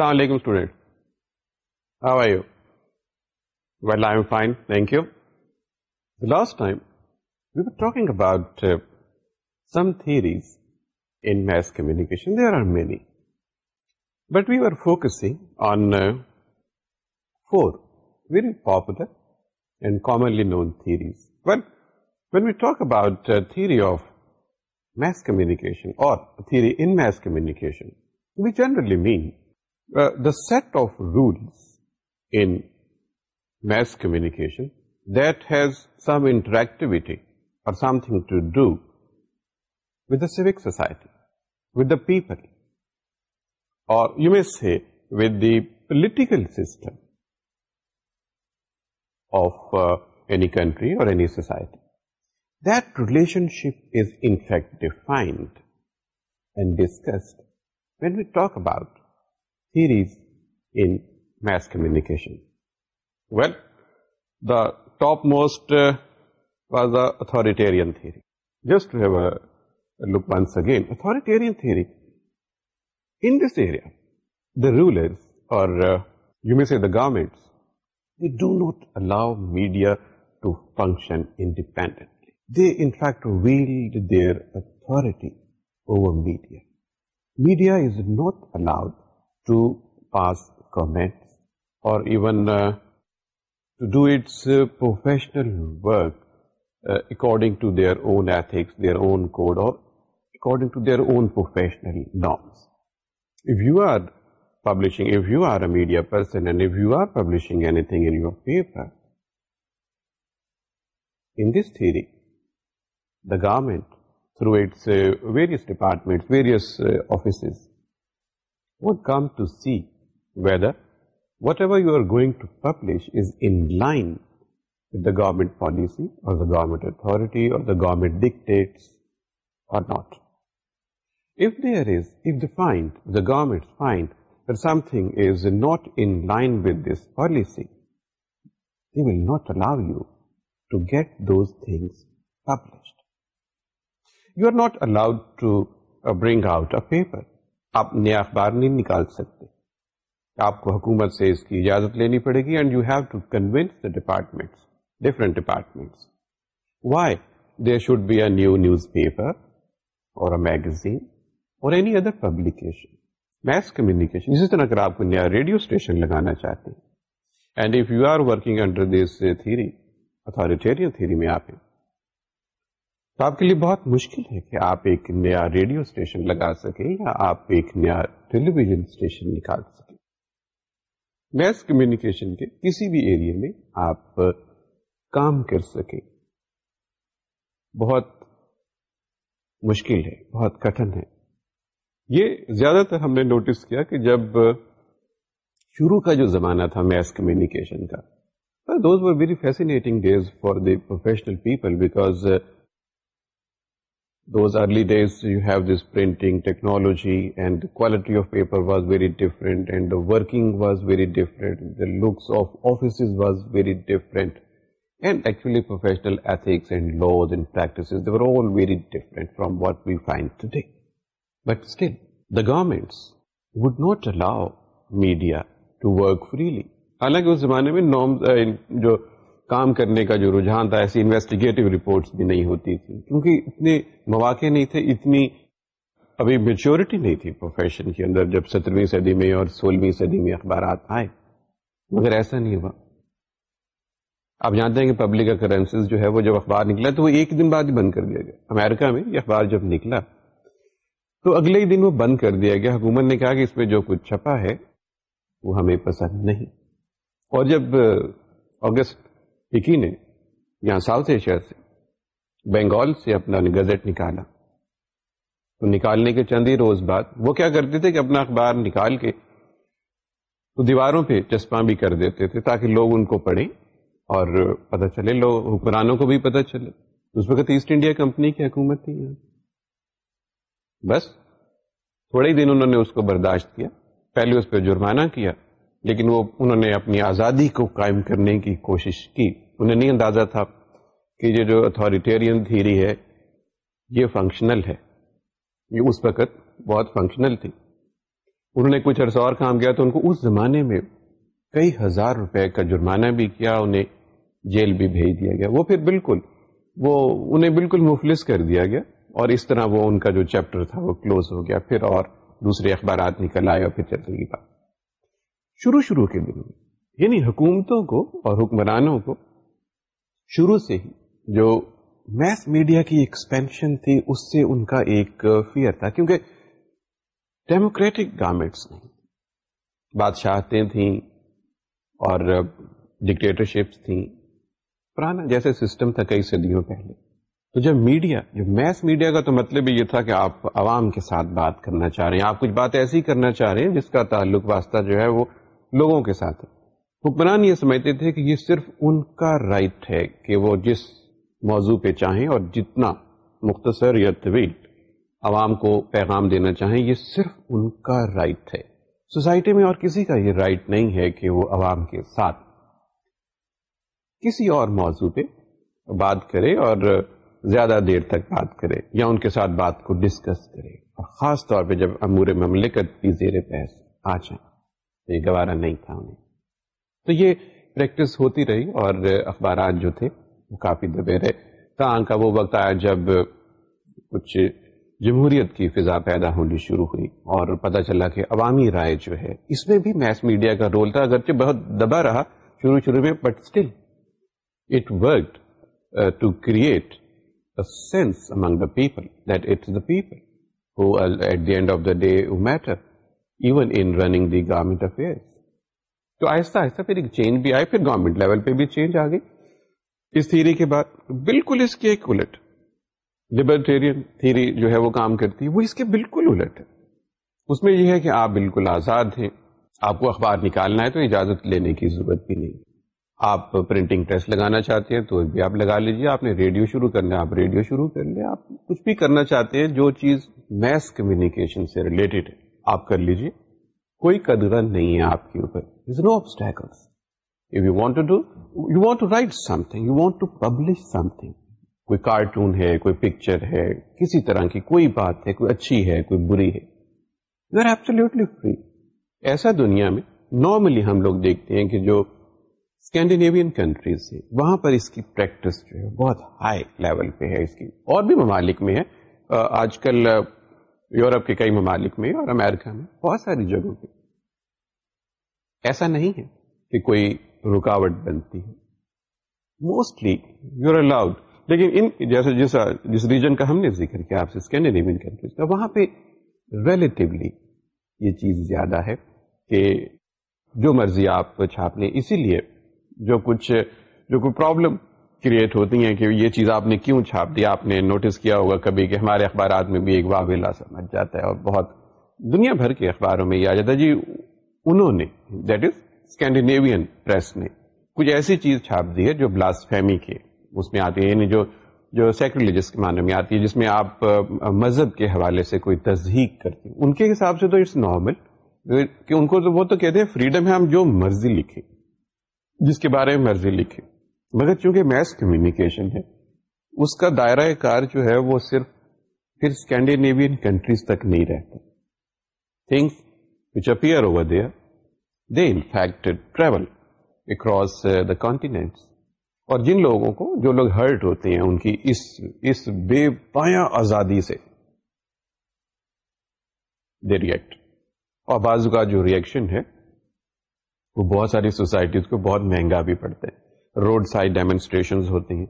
Assalamu alaikum student. How are you? Well, I am fine, thank you. The last time, we were talking about uh, some theories in mass communication. There are many. But we were focusing on uh, four very popular and commonly known theories. Well, when we talk about uh, theory of mass communication or theory in mass communication, we generally mean uh, the set of rules in mass communication that has some interactivity or something to do with the civic society, with the people, or you may say with the political system of uh, any country or any society. That relationship is in fact defined and discussed when we talk about theories in mass communication. Well, the topmost uh, was the authoritarian theory. Just to have a look once again, authoritarian theory, in this area, the rulers or uh, you may say the governments, they do not allow media to function independently. They in fact wield their authority over media. Media is not allowed past اور to do its professional work according to their own ethics done code اور media person and you are publishing anything in your paper in this theory the government through its various department various offices would come to see whether whatever you are going to publish is in line with the government policy or the government authority or the government dictates or not. If they find, the government find that something is not in line with this policy, they will not allow you to get those things published. You are not allowed to uh, bring out a paper آپ نیا اخبار نہیں نکال سکتے آپ کو حکومت سے اس کی اجازت لینی پڑے گی and you have to convince the department different departments why there should be a new newspaper اور میگزین اور any other publication mass communication اسی طرح اگر آپ کو نیا ریڈیو اسٹیشن لگانا چاہتے ہیں and if you are working under this theory authoritarian theory میں آپ ہیں تو آپ کے لیے بہت مشکل ہے کہ آپ ایک نیا ریڈیو اسٹیشن لگا سکیں یا آپ ایک نیا ٹیلی ویژن اسٹیشن نکال سکیں میس کمیونیکیشن کے کسی بھی ایریا میں آپ کام کر سکیں بہت مشکل ہے بہت کٹن ہے یہ زیادہ تر ہم نے نوٹس کیا کہ جب شروع کا جو زمانہ تھا میس کمیونیکیشن کا those very days for the professional people because government won't allow media to work freely حالانکہ اس زمانے میں کام کرنے کا جو رجحان تھا ایسی انویسٹیگیٹو رپورٹس بھی نہیں ہوتی تھی کیونکہ اتنے مواقع نہیں تھے اتنی ابھی میچورٹی نہیں تھی پروفیشن کے اندر جب سترویں صدی میں اور سولہویں صدی میں اخبارات آئے مگر ایسا نہیں ہوا آپ جانتے ہیں کہ پبلک اکرنسز جو ہے وہ جب اخبار نکلا تو وہ ایک دن بعد ہی بند کر دیا گیا امیرکا میں یہ اخبار جب نکلا تو اگلے ہی دن وہ بند کر دیا گیا حکومت نے کہا کہ اس پہ جو کچھ چھپا ہے وہ ہمیں پسند نہیں اور جب اگست نے ساؤتھ ایشیا سے بنگال سے اپنا گزٹ نکالا تو نکالنے کے چند ہی روز بعد وہ کیا کرتے تھے کہ اپنا اخبار نکال کے تو دیواروں پہ چسپاں بھی کر دیتے تھے تاکہ لوگ ان کو پڑھیں اور پتہ چلے لوگ حکمرانوں کو بھی پتہ چلے اس وقت ایسٹ انڈیا کمپنی کی حکومت تھی بس تھوڑے ہی دن انہوں نے اس کو برداشت کیا پہلے اس پہ جرمانہ کیا لیکن وہ انہوں نے اپنی آزادی کو قائم کرنے کی کوشش کی انہیں نہیں اندازہ تھا کہ یہ جو اتھارٹیرین تھیری ہے یہ فنکشنل ہے یہ اس وقت بہت فنکشنل تھی انہوں نے کچھ عرصہ اور کام کیا تو ان کو اس زمانے میں کئی ہزار روپے کا جرمانہ بھی کیا انہیں جیل بھی بھیج دیا گیا وہ پھر بالکل وہ انہیں بالکل مفلس کر دیا گیا اور اس طرح وہ ان کا جو چیپٹر تھا وہ کلوز ہو گیا پھر اور دوسرے اخبارات نکل آئے اور پھر چترگی بات شروع شروع کے دنوں میں یعنی حکومتوں کو اور حکمرانوں کو شروع سے ہی جو میس میڈیا کی ایکسپینشن تھی اس سے ان کا ایک فیئر تھا کیونکہ ڈیموکریٹک گارمنٹس بادشاہتیں تھیں اور ڈکٹیٹرشپس تھیں پرانا جیسے سسٹم تھا کئی صدیوں پہلے تو جب میڈیا جب میس میڈیا کا تو مطلب یہ تھا کہ آپ عوام کے ساتھ بات کرنا چاہ رہے ہیں آپ کچھ بات ایسی کرنا چاہ رہے ہیں جس کا تعلق واسطہ جو ہے وہ لوگوں کے ساتھ حکمران یہ سمجھتے تھے کہ یہ صرف ان کا رائٹ ہے کہ وہ جس موضوع پہ چاہیں اور جتنا مختصر یا طویل عوام کو پیغام دینا چاہیں یہ صرف ان کا رائٹ ہے سوسائٹی میں اور کسی کا یہ رائٹ نہیں ہے کہ وہ عوام کے ساتھ کسی اور موضوع پہ بات کرے اور زیادہ دیر تک بات کرے یا ان کے ساتھ بات کو ڈسکس کرے خاص طور پہ جب امور مملکت کی زیر بحث آ جائیں یہ گوارا نہیں تھا انہیں تو یہ پریکٹس ہوتی رہی اور اخبارات جو تھے وہ کافی دبے رہے کہاں کا وہ وقت آیا جب کچھ جمہوریت کی فضا پیدا ہونی شروع ہوئی اور پتہ چلا کہ عوامی رائے جو ہے اس میں بھی میس میڈیا کا رول تھا اگرچہ بہت دبا رہا شروع شروع میں but still it work to create sense among the people that it the people at the end of the day matter even in running the government affair تو آہستہ آہستہ پھر ایک چینج بھی آئے پھر گورنمنٹ لیول پہ بھی چینج آ گئی اس تھیری کے بعد بالکل اس کے ایک الٹ لبرٹیرین تھیری جو ہے وہ کام کرتی ہے وہ اس کے بالکل الٹ ہے اس میں یہ ہے کہ آپ بالکل آزاد ہیں آپ کو اخبار نکالنا ہے تو اجازت لینے کی ضرورت بھی نہیں آپ پرنٹنگ پریس لگانا چاہتے ہیں تو بھی آپ لگا لیجیے آپ نے ریڈیو شروع کرنا ہے آپ ریڈیو شروع کر لیں آپ کچھ بھی کرنا چاہتے ہیں جو چیز میس کمیونیکیشن سے ریلیٹڈ ہے آپ کر لیجیے کوئی قدرہ نہیں ہے آپ کے اوپر نو ہے کوئی پکچر ہے کسی طرح کی کوئی بات ہے کوئی اچھی ہے کوئی بری ہے ایسا دنیا میں نارملی ہم لوگ دیکھتے ہیں کہ جو اسکینڈینیوین کنٹریز ہے وہاں پر اس کی پریکٹس جو ہے بہت ہائی لیول پہ ہے اس کی اور بھی ممالک میں ہے آج کل یورپ کے کئی ممالک میں اور امیرکا میں بہت ساری جگہوں پہ ایسا نہیں ہے کہ کوئی رکاوٹ بنتی ہے موسٹلی یو الاؤڈ لیکن ان جیسے جس جس ریجن کا ہم نے ذکر کیا آپ سے کے نیبن کر کے وہاں پہ ریلیٹیولی یہ چیز زیادہ ہے کہ جو مرضی آپ چھاپ لیں اسی لیے جو کچھ جو کوئی پرابلم کریٹ ہوتی ہیں کہ یہ چیز آپ نے کیوں چھاپ دی آپ نے نوٹس کیا ہوگا کبھی کہ ہمارے اخبارات میں بھی ایک واویلا سمجھ جاتا ہے اور بہت دنیا بھر کے اخباروں میں یہ آ جاتا ہے جی انہوں نے دیٹ از اسکینڈینیوین پریس نے کچھ ایسی چیز چھاپ دی ہے جو بلاس فیمی کے اس میں آتی ہے یعنی جو جو سیکرلیجس کے معنی میں آتی ہے جس میں آپ مذہب کے حوالے سے کوئی تصدیق کرتے ہیں ان کے حساب سے تو اٹس نارمل کہ ان کو تو وہ تو کہتے ہیں فریڈم ہے ہم جو مرضی لکھیں جس کے بارے میں مرضی لکھیں مگر چونکہ میس کمیونیکیشن ہے اس کا دائرہ کار جو ہے وہ صرف پھر اسکینڈینیوین کنٹریز تک نہیں رہتا things which appear over there they in fact travel across the continent اور جن لوگوں کو جو لوگ ہرٹ ہوتے ہیں ان کی اس اس بے پایا آزادی سے دے ریئیکٹ اور بازو کا جو ریئیکشن ہے وہ بہت ساری سوسائٹیز کو بہت مہنگا بھی پڑتے ہیں روڈ سائڈ ڈیمونسٹریشنز ہوتی ہیں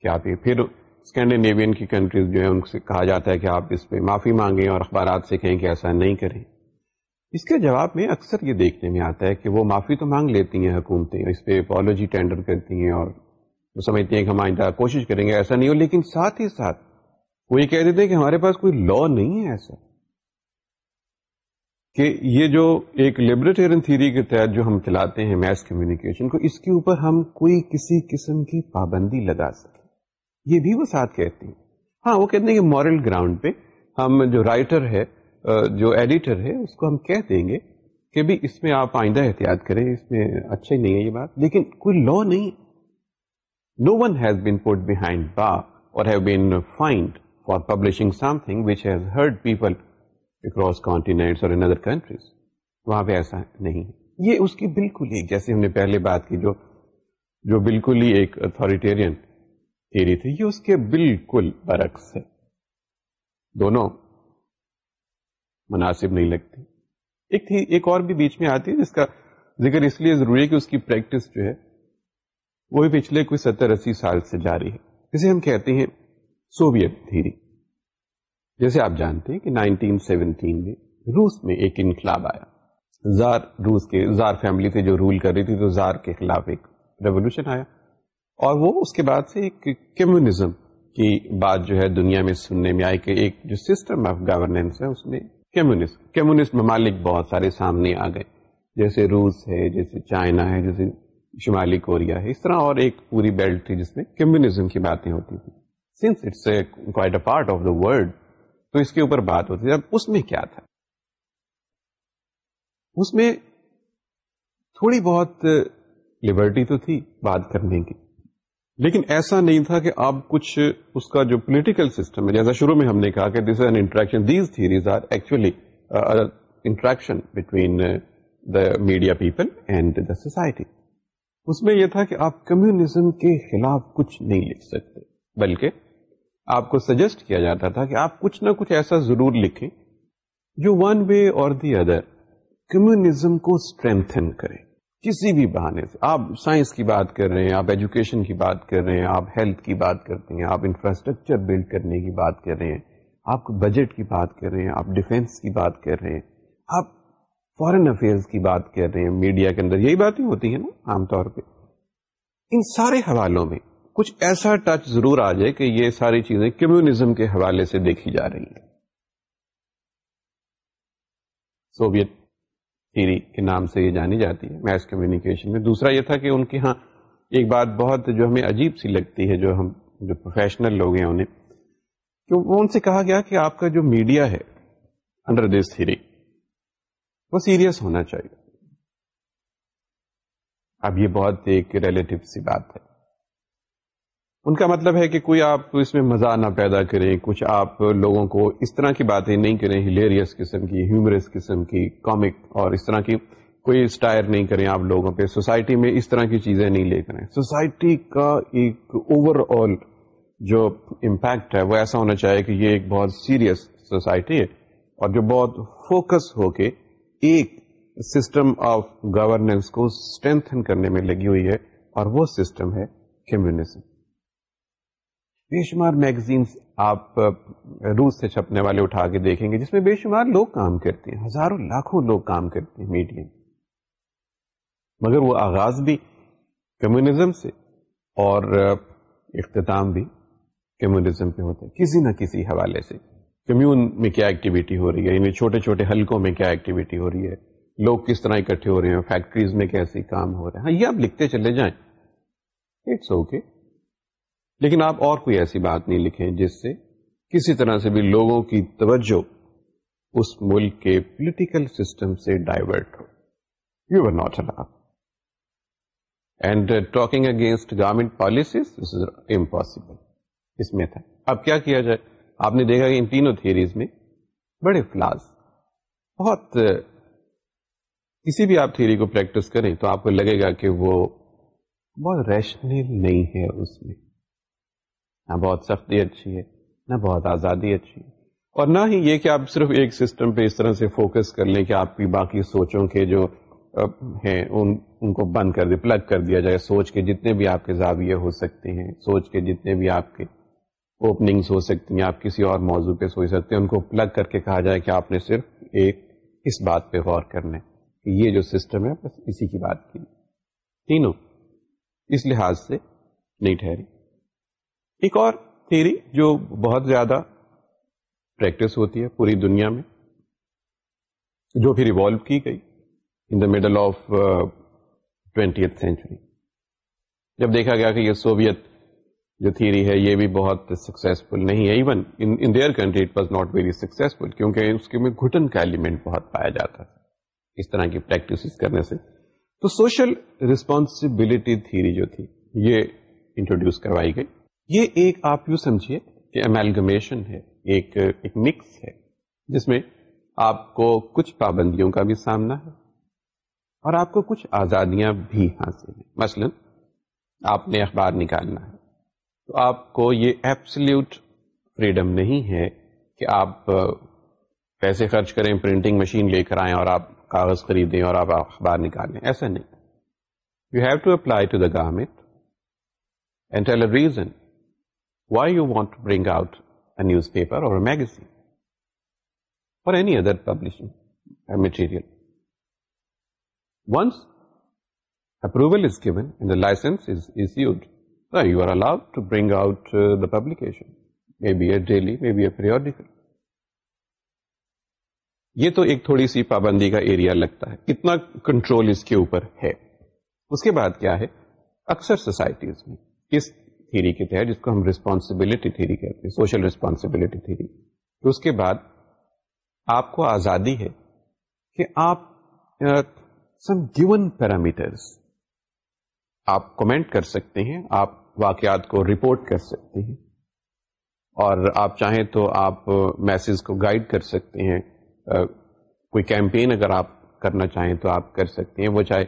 کہ آپ یہ پھر اسکینڈینیوین کی کنٹریز جو ہیں ان سے کہا جاتا ہے کہ آپ اس پہ معافی مانگیں اور اخبارات سے کہیں کہ ایسا نہیں کریں اس کے جواب میں اکثر یہ دیکھنے میں آتا ہے کہ وہ معافی تو مانگ لیتی ہیں حکومتیں اس پہ اپالوجی ٹینڈر کرتی ہیں اور وہ سمجھتی ہیں کہ ہم آئندہ کوشش کریں گے ایسا نہیں ہو لیکن ساتھ ہی ساتھ وہ یہ کہہ دیتے ہیں کہ ہمارے پاس کوئی لا نہیں ہے ایسا کہ یہ جو ایک لیبریٹرین تھیری کے تحت جو ہم چلاتے ہیں میس کمیونیکیشن کو اس کے اوپر ہم کوئی کسی قسم کی پابندی لگا سکیں یہ بھی وہ ساتھ کہتی ہیں ہاں وہ کہتے ہیں کہ مورل گراؤنڈ پہ ہم جو رائٹر ہے جو ایڈیٹر ہے اس کو ہم کہہ دیں گے کہ بھی اس میں آپ آئندہ احتیاط کریں اس میں اچھا ہی نہیں ہے یہ بات لیکن کوئی لا نہیں no one has been put behind با or have been fined for publishing something which has hurt people across continents or in other countries وہاں پہ ایسا نہیں ہے یہ اس کی بالکل ہی جیسے ہم نے پہلے بات کی جو جو بالکل ہی ایک اتھارٹیرین تھیری تھی یہ اس کے بالکل برعکس ہے دونوں مناسب نہیں لگتے ایک تھی ایک اور بھی بیچ میں آتی ہے جس کا ذکر اس لیے ضروری ہے کہ اس کی پریکٹس جو ہے وہ پچھلے کوئی ستر اسی سال سے جاری ہے اسے ہم کہتے ہیں سوویت تھیری جیسے آپ جانتے ہیں کہ 1917 میں روس میں ایک انقلاب آیا زار روس کے زار فیملی سے جو رول کر رہی تھی تو زار کے خلاف ایک ریولیوشن آیا اور وہ اس کے بعد سے ایک کمیونزم کی بات جو ہے دنیا میں سننے میں آئی کہ ایک جو سسٹم آف گورننس ہے اس میں کمیونسٹ کمیونسٹ ممالک بہت سارے سامنے آ گئے جیسے روس ہے جیسے چائنا ہے جیسے شمالی کوریا ہے اس طرح اور ایک پوری بیلٹ تھی جس میں کمیونزم کی باتیں ہوتی تھی since it's a part of the world تو اس کے اوپر بات ہوتی ہے اب اس میں کیا تھا اس میں تھوڑی بہت لبرٹی تو تھی بات کرنے کی لیکن ایسا نہیں تھا کہ آپ کچھ اس کا جو پولیٹیکل سسٹم ہے جیسا شروع میں ہم نے کہا کہ this an interaction these are actually interaction between the media people and the society اس میں یہ تھا کہ آپ کمیونزم کے خلاف کچھ نہیں لکھ سکتے بلکہ آپ کو سجیسٹ کیا جاتا تھا کہ آپ کچھ نہ کچھ ایسا ضرور لکھیں جو one way or the other communism کو اسٹرینتھن کریں کسی بھی بہانے سے آپ سائنس کی بات کر رہے ہیں آپ ایجوکیشن کی بات کر رہے ہیں آپ ہیلتھ کی بات کرتے ہیں آپ انفراسٹرکچر بلڈ کرنے کی بات کر رہے ہیں آپ بجٹ کی بات کر رہے ہیں آپ ڈیفینس کی بات کر رہے ہیں آپ فارن افیئرس کی بات کر رہے ہیں میڈیا کے اندر یہی باتیں ہوتی ہیں نا عام طور پہ ان سارے حوالوں میں کچھ ایسا ٹچ ضرور آ جائے کہ یہ ساری چیزیں کمیونزم کے حوالے سے دیکھی جا رہی ہیں سوویت تھیری کے نام سے یہ جانی جاتی ہے میس کمیونیکیشن میں دوسرا یہ تھا کہ ان کی ہاں ایک بات بہت جو ہمیں عجیب سی لگتی ہے جو ہم جو پروفیشنل لوگ ہیں انہیں کہ وہ ان سے کہا گیا کہ آپ کا جو میڈیا ہے انڈر دس تھیری وہ سیریس ہونا چاہیے اب یہ بہت ایک ریلیٹو سی بات ہے ان کا مطلب ہے کہ کوئی آپ اس میں مزہ نہ پیدا کریں کچھ آپ لوگوں کو اس طرح کی باتیں نہیں کریں ہلیریس قسم کی ہیومرس قسم کی کامک اور اس طرح کی کوئی اسٹائر نہیں کریں آپ لوگوں پہ سوسائٹی میں اس طرح کی چیزیں نہیں لے کریں سوسائٹی کا ایک اوور آل جو امپیکٹ ہے وہ ایسا ہونا چاہیے کہ یہ ایک بہت سیریس سوسائٹی ہے اور جو بہت فوکس ہو کے ایک سسٹم آف گورننس کو اسٹرینتھن کرنے میں لگی ہوئی ہے اور وہ سسٹم ہے کمیونزم بے شمار میگزینس آپ روس سے چھپنے والے اٹھا کے دیکھیں گے جس میں بے شمار لوگ کام کرتے ہیں ہزاروں لاکھوں لوگ کام کرتے ہیں میڈیا مگر وہ آغاز بھی کمیونزم سے اور اختتام بھی کمیونزم پہ ہوتا ہے کسی نہ کسی حوالے سے کمیون میں کیا ایکٹیویٹی ہو رہی ہے یعنی چھوٹے چھوٹے حلقوں میں کیا ایکٹیویٹی ہو رہی ہے لوگ کس طرح اکٹھے ہو رہے ہیں فیکٹریز میں کیسے کام ہو رہے ہیں ہاں یہ آپ لکھتے چلے جائیں اٹس اوکے okay. لیکن آپ اور کوئی ایسی بات نہیں لکھیں جس سے کسی طرح سے بھی لوگوں کی توجہ اس ملک کے پولیٹیکل سسٹم سے divert who you not allow and talking against government policies impossible اس میں تھا اب کیا کیا جائے آپ نے دیکھا کہ ان تینوں تھیریز میں بڑے فلاس بہت uh, کسی بھی آپ تھیری کو پریکٹس کریں تو آپ کو لگے گا کہ وہ بہت ریشنل نہیں ہے اس میں نہ بہت سختی اچھی ہے نہ بہت آزادی اچھی ہے اور نہ ہی یہ کہ آپ صرف ایک سسٹم پہ اس طرح سے فوکس کر لیں کہ آپ کی باقی سوچوں کے جو ہیں ان ان کو بند کر دیں پلگ کر دیا جائے سوچ کے جتنے بھی آپ کے زاویے ہو سکتے ہیں سوچ کے جتنے بھی آپ کے اوپننگس ہو سکتی ہیں آپ کسی اور موضوع پہ سوچ سکتے ہیں ان کو پلگ کر کے کہا جائے کہ آپ نے صرف ایک اس بات پہ غور کرنا ہے کہ یہ جو سسٹم ہے بس اسی کی بات کی تینوں اس لحاظ سے نہیں ٹھہری ایک اور تھیری جو بہت زیادہ پریکٹس ہوتی ہے پوری دنیا میں جو پھر ایوالو کی گئی in the middle of twentieth century جب دیکھا گیا کہ یہ سوویت جو تھیری ہے یہ بھی بہت سکسیزفل نہیں ہے even in their country it was not very successful کیونکہ اس کے میں گھٹن کا ایلیمنٹ بہت پایا جاتا تھا اس طرح کی پریکٹس کرنے سے تو سوشل ریسپانسبلٹی تھیری جو تھی یہ انٹروڈیوس کروائی گئی یہ ایک آپ یو سمجھیے کہ امیلگمیشن ہے ایک ایک مکس ہے جس میں آپ کو کچھ پابندیوں کا بھی سامنا ہے اور آپ کو کچھ آزادیاں بھی حاصل ہیں مثلا آپ نے اخبار نکالنا ہے تو آپ کو یہ ایپسلیوٹ فریڈم نہیں ہے کہ آپ پیسے خرچ کریں پرنٹنگ مشین لے کر آئیں اور آپ کاغذ خریدیں اور آپ اخبار نکالیں ایسا نہیں you have to apply to the government why you want maybe out a newspaper اور یہ تو ایک تھوڑی سی پابندی کا ایریا لگتا ہے کتنا کنٹرول اس کے اوپر ہے اس کے بعد کیا ہے اکثر سوسائٹیز میں اس تھیری کے تحت جس کو ہم رسپانسبلٹی تھیری کہتے ہیں سوشل ریسپانسبلٹی تھیری تو اس کے بعد آپ کو آزادی ہے کہ آپ سم گیون پیرامیٹرس آپ کمنٹ کر سکتے ہیں آپ واقعات کو رپورٹ کر سکتے ہیں اور آپ چاہیں تو آپ میسج کو گائیڈ کر سکتے ہیں کوئی کیمپین اگر آپ کرنا چاہیں تو آپ کر سکتے ہیں وہ چاہے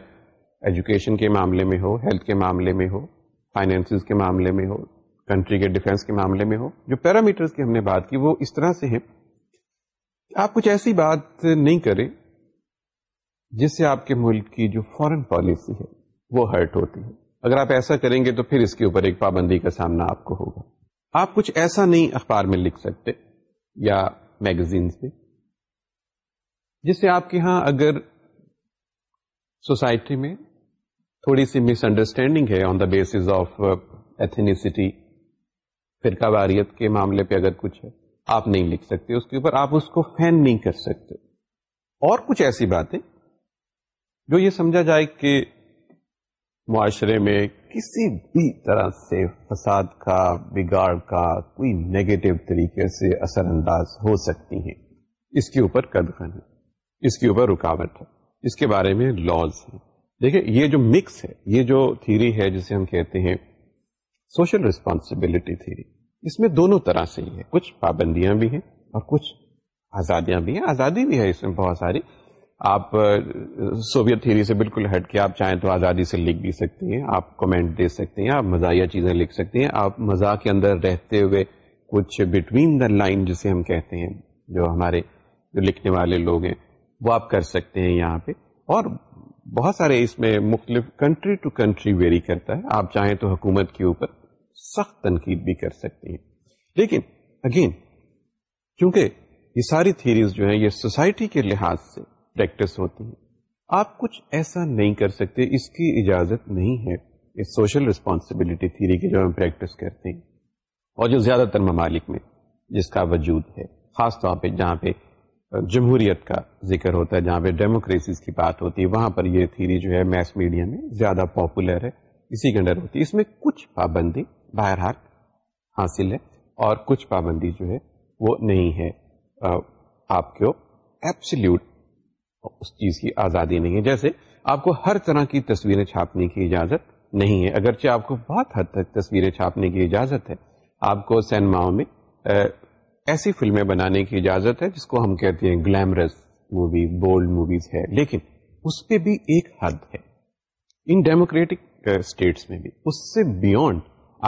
ایجوکیشن کے معاملے میں ہو ہیلتھ کے معاملے میں ہو فائنینس کے معاملے میں ہو کنٹری کے ڈیفینس کے معاملے میں ہو جو پیرامیٹر کی ہم نے بات کی وہ اس طرح سے ہیں آپ کچھ ایسی بات نہیں کریں جس سے آپ کے ملک کی جو فورن پالیسی ہے وہ ہرٹ ہوتی ہے اگر آپ ایسا کریں گے تو پھر اس کے اوپر ایک پابندی کا سامنا آپ کو ہوگا آپ کچھ ایسا نہیں اخبار میں لکھ سکتے یا میگزین میں جس سے آپ کے ہاں اگر سوسائٹی میں تھوڑی سی مس انڈرسٹینڈنگ ہے آن دا بیس آف ایتھنیسٹی فرقہ واریت کے معاملے پہ اگر کچھ ہے آپ نہیں لکھ سکتے اس کے اوپر آپ اس کو فین نہیں کر سکتے اور کچھ ایسی باتیں جو یہ سمجھا جائے کہ معاشرے میں کسی بھی طرح سے فساد کا بگاڑ کا کوئی نگیٹو طریقے سے اثر انداز ہو سکتی ہیں اس کے اوپر قدخن ہے اس کے اوپر رکاوٹ ہے اس کے بارے میں لاز ہیں دیکھیے یہ جو مکس ہے یہ جو تھیری ہے جسے ہم کہتے ہیں سوشل ریسپانسبلٹی تھیری اس میں دونوں طرح سے ہی ہے کچھ پابندیاں بھی ہیں اور کچھ آزادیاں بھی ہیں آزادی بھی ہے اس میں بہت ساری آپ سوویت تھیری سے بالکل ہٹ کے آپ چاہیں تو آزادی سے لکھ بھی سکتے ہیں آپ کمنٹ دے سکتے ہیں آپ مزاحیہ چیزیں لکھ سکتے ہیں آپ مزاح کے اندر رہتے ہوئے کچھ بٹوین دا لائن جسے ہم کہتے ہیں جو ہمارے جو لکھنے والے لوگ ہیں وہ آپ کر سکتے ہیں یہاں پہ اور بہت سارے اس میں مختلف کنٹری ٹو کنٹری ویری کرتا ہے آپ چاہیں تو حکومت کے اوپر سخت تنقید بھی کر سکتے ہیں لیکن اگین یہ یہ ساری تھیریز جو ہیں سوسائٹی کے لحاظ سے پریکٹس ہوتی ہیں آپ کچھ ایسا نہیں کر سکتے اس کی اجازت نہیں ہے اس سوشل ریسپانسبلٹی تھیری جو ہم پریکٹس کرتے ہیں اور جو زیادہ تر ممالک میں جس کا وجود ہے خاص طور پہ جہاں پہ جمہوریت کا ذکر ہوتا ہے جہاں پہ ڈیموکریسیز کی بات ہوتی ہے وہاں پر یہ تھیری جو ہے میس میڈیا میں زیادہ پاپولر ہے اسی کے اندر ہوتی ہے اس میں کچھ پابندی باہر حاصل ہے اور کچھ پابندی جو ہے وہ نہیں ہے آپ کو ایپسلیوٹ اس چیز کی آزادی نہیں ہے جیسے آپ کو ہر طرح کی تصویریں چھاپنے کی اجازت نہیں ہے اگرچہ آپ کو بہت حد تک تصویریں چھاپنے کی اجازت ہے آپ کو سینماؤں میں ایسی فلمیں بنانے کی اجازت ہے جس کو ہم کہتے ہیں گلیمرس مووی بولڈ موویز ہے لیکن اس پہ بھی ایک حد ہے ان ڈیموکریٹک اسٹیٹس uh, میں بھی اس سے بیونڈ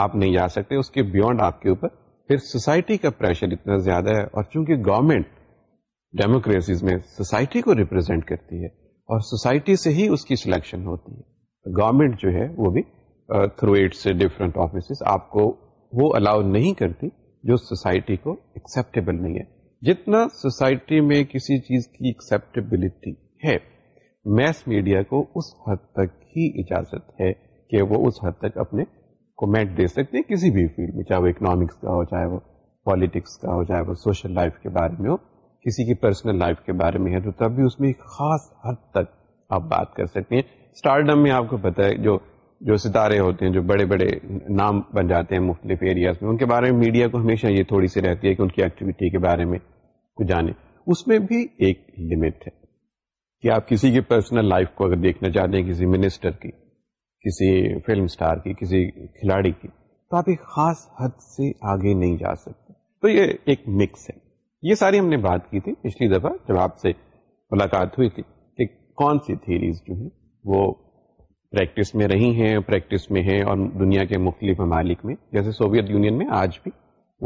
آپ نہیں جا سکتے اس کے بیونڈ آپ کے اوپر پھر سوسائٹی کا پریشر اتنا زیادہ ہے اور چونکہ گورنمنٹ ڈیموکریسیز میں سوسائٹی کو ریپرزینٹ کرتی ہے اور سوسائٹی سے ہی اس کی سلیکشن ہوتی ہے گورنمنٹ جو ہے وہ بھی تھرو ایٹس ڈفرنٹ آفیسز آپ کو وہ الاؤ نہیں کرتی جو سوسائٹی کو ایکسیپٹیبل نہیں ہے جتنا سوسائٹی میں کسی چیز کی ایکسیپٹیبلٹی ہے میس میڈیا کو اس حد تک ہی اجازت ہے کہ وہ اس حد تک اپنے کومنٹ دے سکتے ہیں کسی بھی فیلڈ میں چاہے وہ اکنامکس کا ہو چاہے وہ پالیٹکس کا ہو چاہے وہ سوشل لائف کے بارے میں ہو کسی کی پرسنل لائف کے بارے میں ہے تو تب بھی اس میں خاص حد تک آپ بات کر سکتے ہیں اسٹارڈم میں آپ کو پتا ہے جو جو ستارے ہوتے ہیں جو بڑے بڑے نام بن جاتے ہیں مختلف ایریاز میں ان کے بارے میں میڈیا کو ہمیشہ یہ تھوڑی سی رہتی ہے کہ ان کی ایکٹیویٹی کے بارے میں کچھ جانے اس میں بھی ایک لمٹ ہے کہ آپ کسی کی پرسنل لائف کو اگر دیکھنا چاہتے ہیں کسی منسٹر کی کسی فلم سٹار کی کسی کھلاڑی کی تو آپ ایک خاص حد سے آگے نہیں جا سکتے تو یہ ایک مکس ہے یہ ساری ہم نے بات کی تھی پچھلی دفعہ جب آپ سے ملاقات ہوئی تھی کہ کون سی تھیریز جو ہیں وہ پریکٹس میں رہی ہیں پریکٹس میں ہیں اور دنیا کے مختلف ممالک میں جیسے سوویت یونین میں آج بھی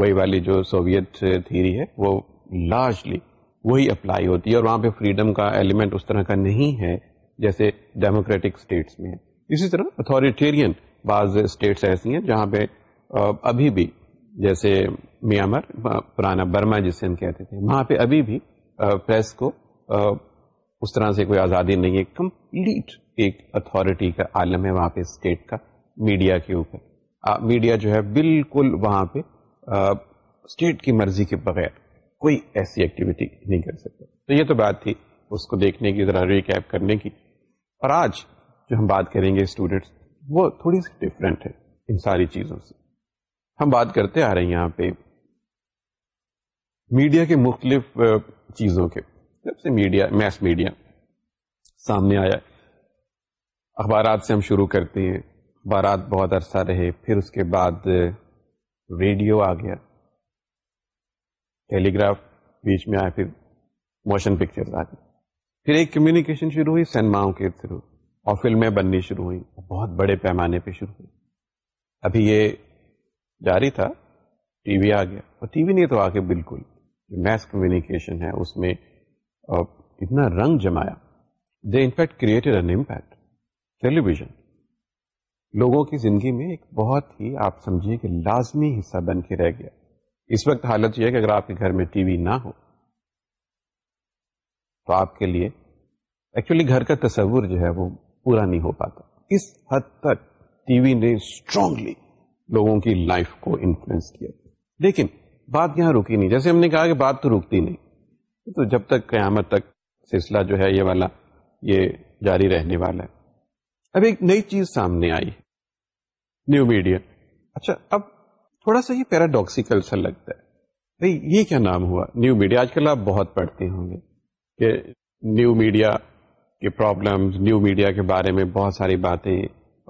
وہی والی جو سوویت تھیری ہے وہ لارجلی وہی اپلائی ہوتی ہے اور وہاں پہ فریڈم کا ایلیمنٹ اس طرح کا نہیں ہے جیسے ڈیموکریٹک اسٹیٹس میں ہے اسی طرح اتھارٹیرین بعض اسٹیٹس ایسی ہیں جہاں پہ ابھی بھی جیسے میامر پرانا برما جسے ہم کہتے تھے وہاں پہ ابھی بھی پریس کو اس طرح سے کوئی آزادی نہیں ہے کمپلیٹ ایک اتھارٹی کا عالم ہے وہاں پہ اسٹیٹ کا میڈیا کے اوپر میڈیا جو ہے بالکل وہاں پہ اسٹیٹ کی مرضی کے بغیر کوئی ایسی ایکٹیویٹی نہیں کر سکتا تو یہ تو بات تھی اس کو دیکھنے کی ذرا ریکیپ کرنے کی اور آج جو ہم بات کریں گے اسٹوڈینٹس وہ تھوڑی سی ڈفرینٹ ہے ان ساری چیزوں سے ہم بات کرتے آ رہے ہیں یہاں پہ میڈیا کے مختلف چیزوں کے جب سے میڈیا میس میڈیا سامنے آیا اخبارات سے ہم شروع کرتے ہیں اخبارات بہت عرصہ رہے پھر اس کے بعد ریڈیو آ گیا ٹیلی گراف بیچ میں آیا پھر موشن پکچرز آ گئے پھر ایک کمیونیکیشن شروع ہوئی سنیماؤں کے تھرو اور فلمیں بننی شروع ہوئیں بہت بڑے پیمانے پہ شروع ہوئی ابھی یہ جاری تھا ٹی وی آ گیا اور ٹی وی نہیں تو آ کے بالکل میس کمیونیکیشن ہے اس میں اتنا رنگ جمایا they in fact created an impact television لوگوں کی زندگی میں ایک بہت ہی آپ سمجھیے کہ لازمی حصہ بن کے رہ گیا اس وقت حالت یہ ہے کہ اگر آپ کے گھر میں ٹی وی نہ ہو تو آپ کے لیے ایکچولی گھر کا تصور جو ہے وہ پورا نہیں ہو پاتا اس حد تک ٹی وی نے اسٹرانگلی لوگوں کی لائف کو انفلوئنس کیا لیکن بات یہاں رکی نہیں جیسے ہم نے کہا کہ بات تو رکتی نہیں تو جب تک قیامت تک سلسلہ جو ہے یہ والا یہ جاری رہنے والا ہے اب ایک نئی چیز سامنے آئی نیو میڈیا اچھا اب تھوڑا سا یہ پیراڈاکسیکل سا لگتا ہے بھائی یہ کیا نام ہوا نیو میڈیا آج کل آپ بہت پڑھتے ہوں گے کہ نیو میڈیا کے پرابلمس نیو میڈیا کے بارے میں بہت ساری باتیں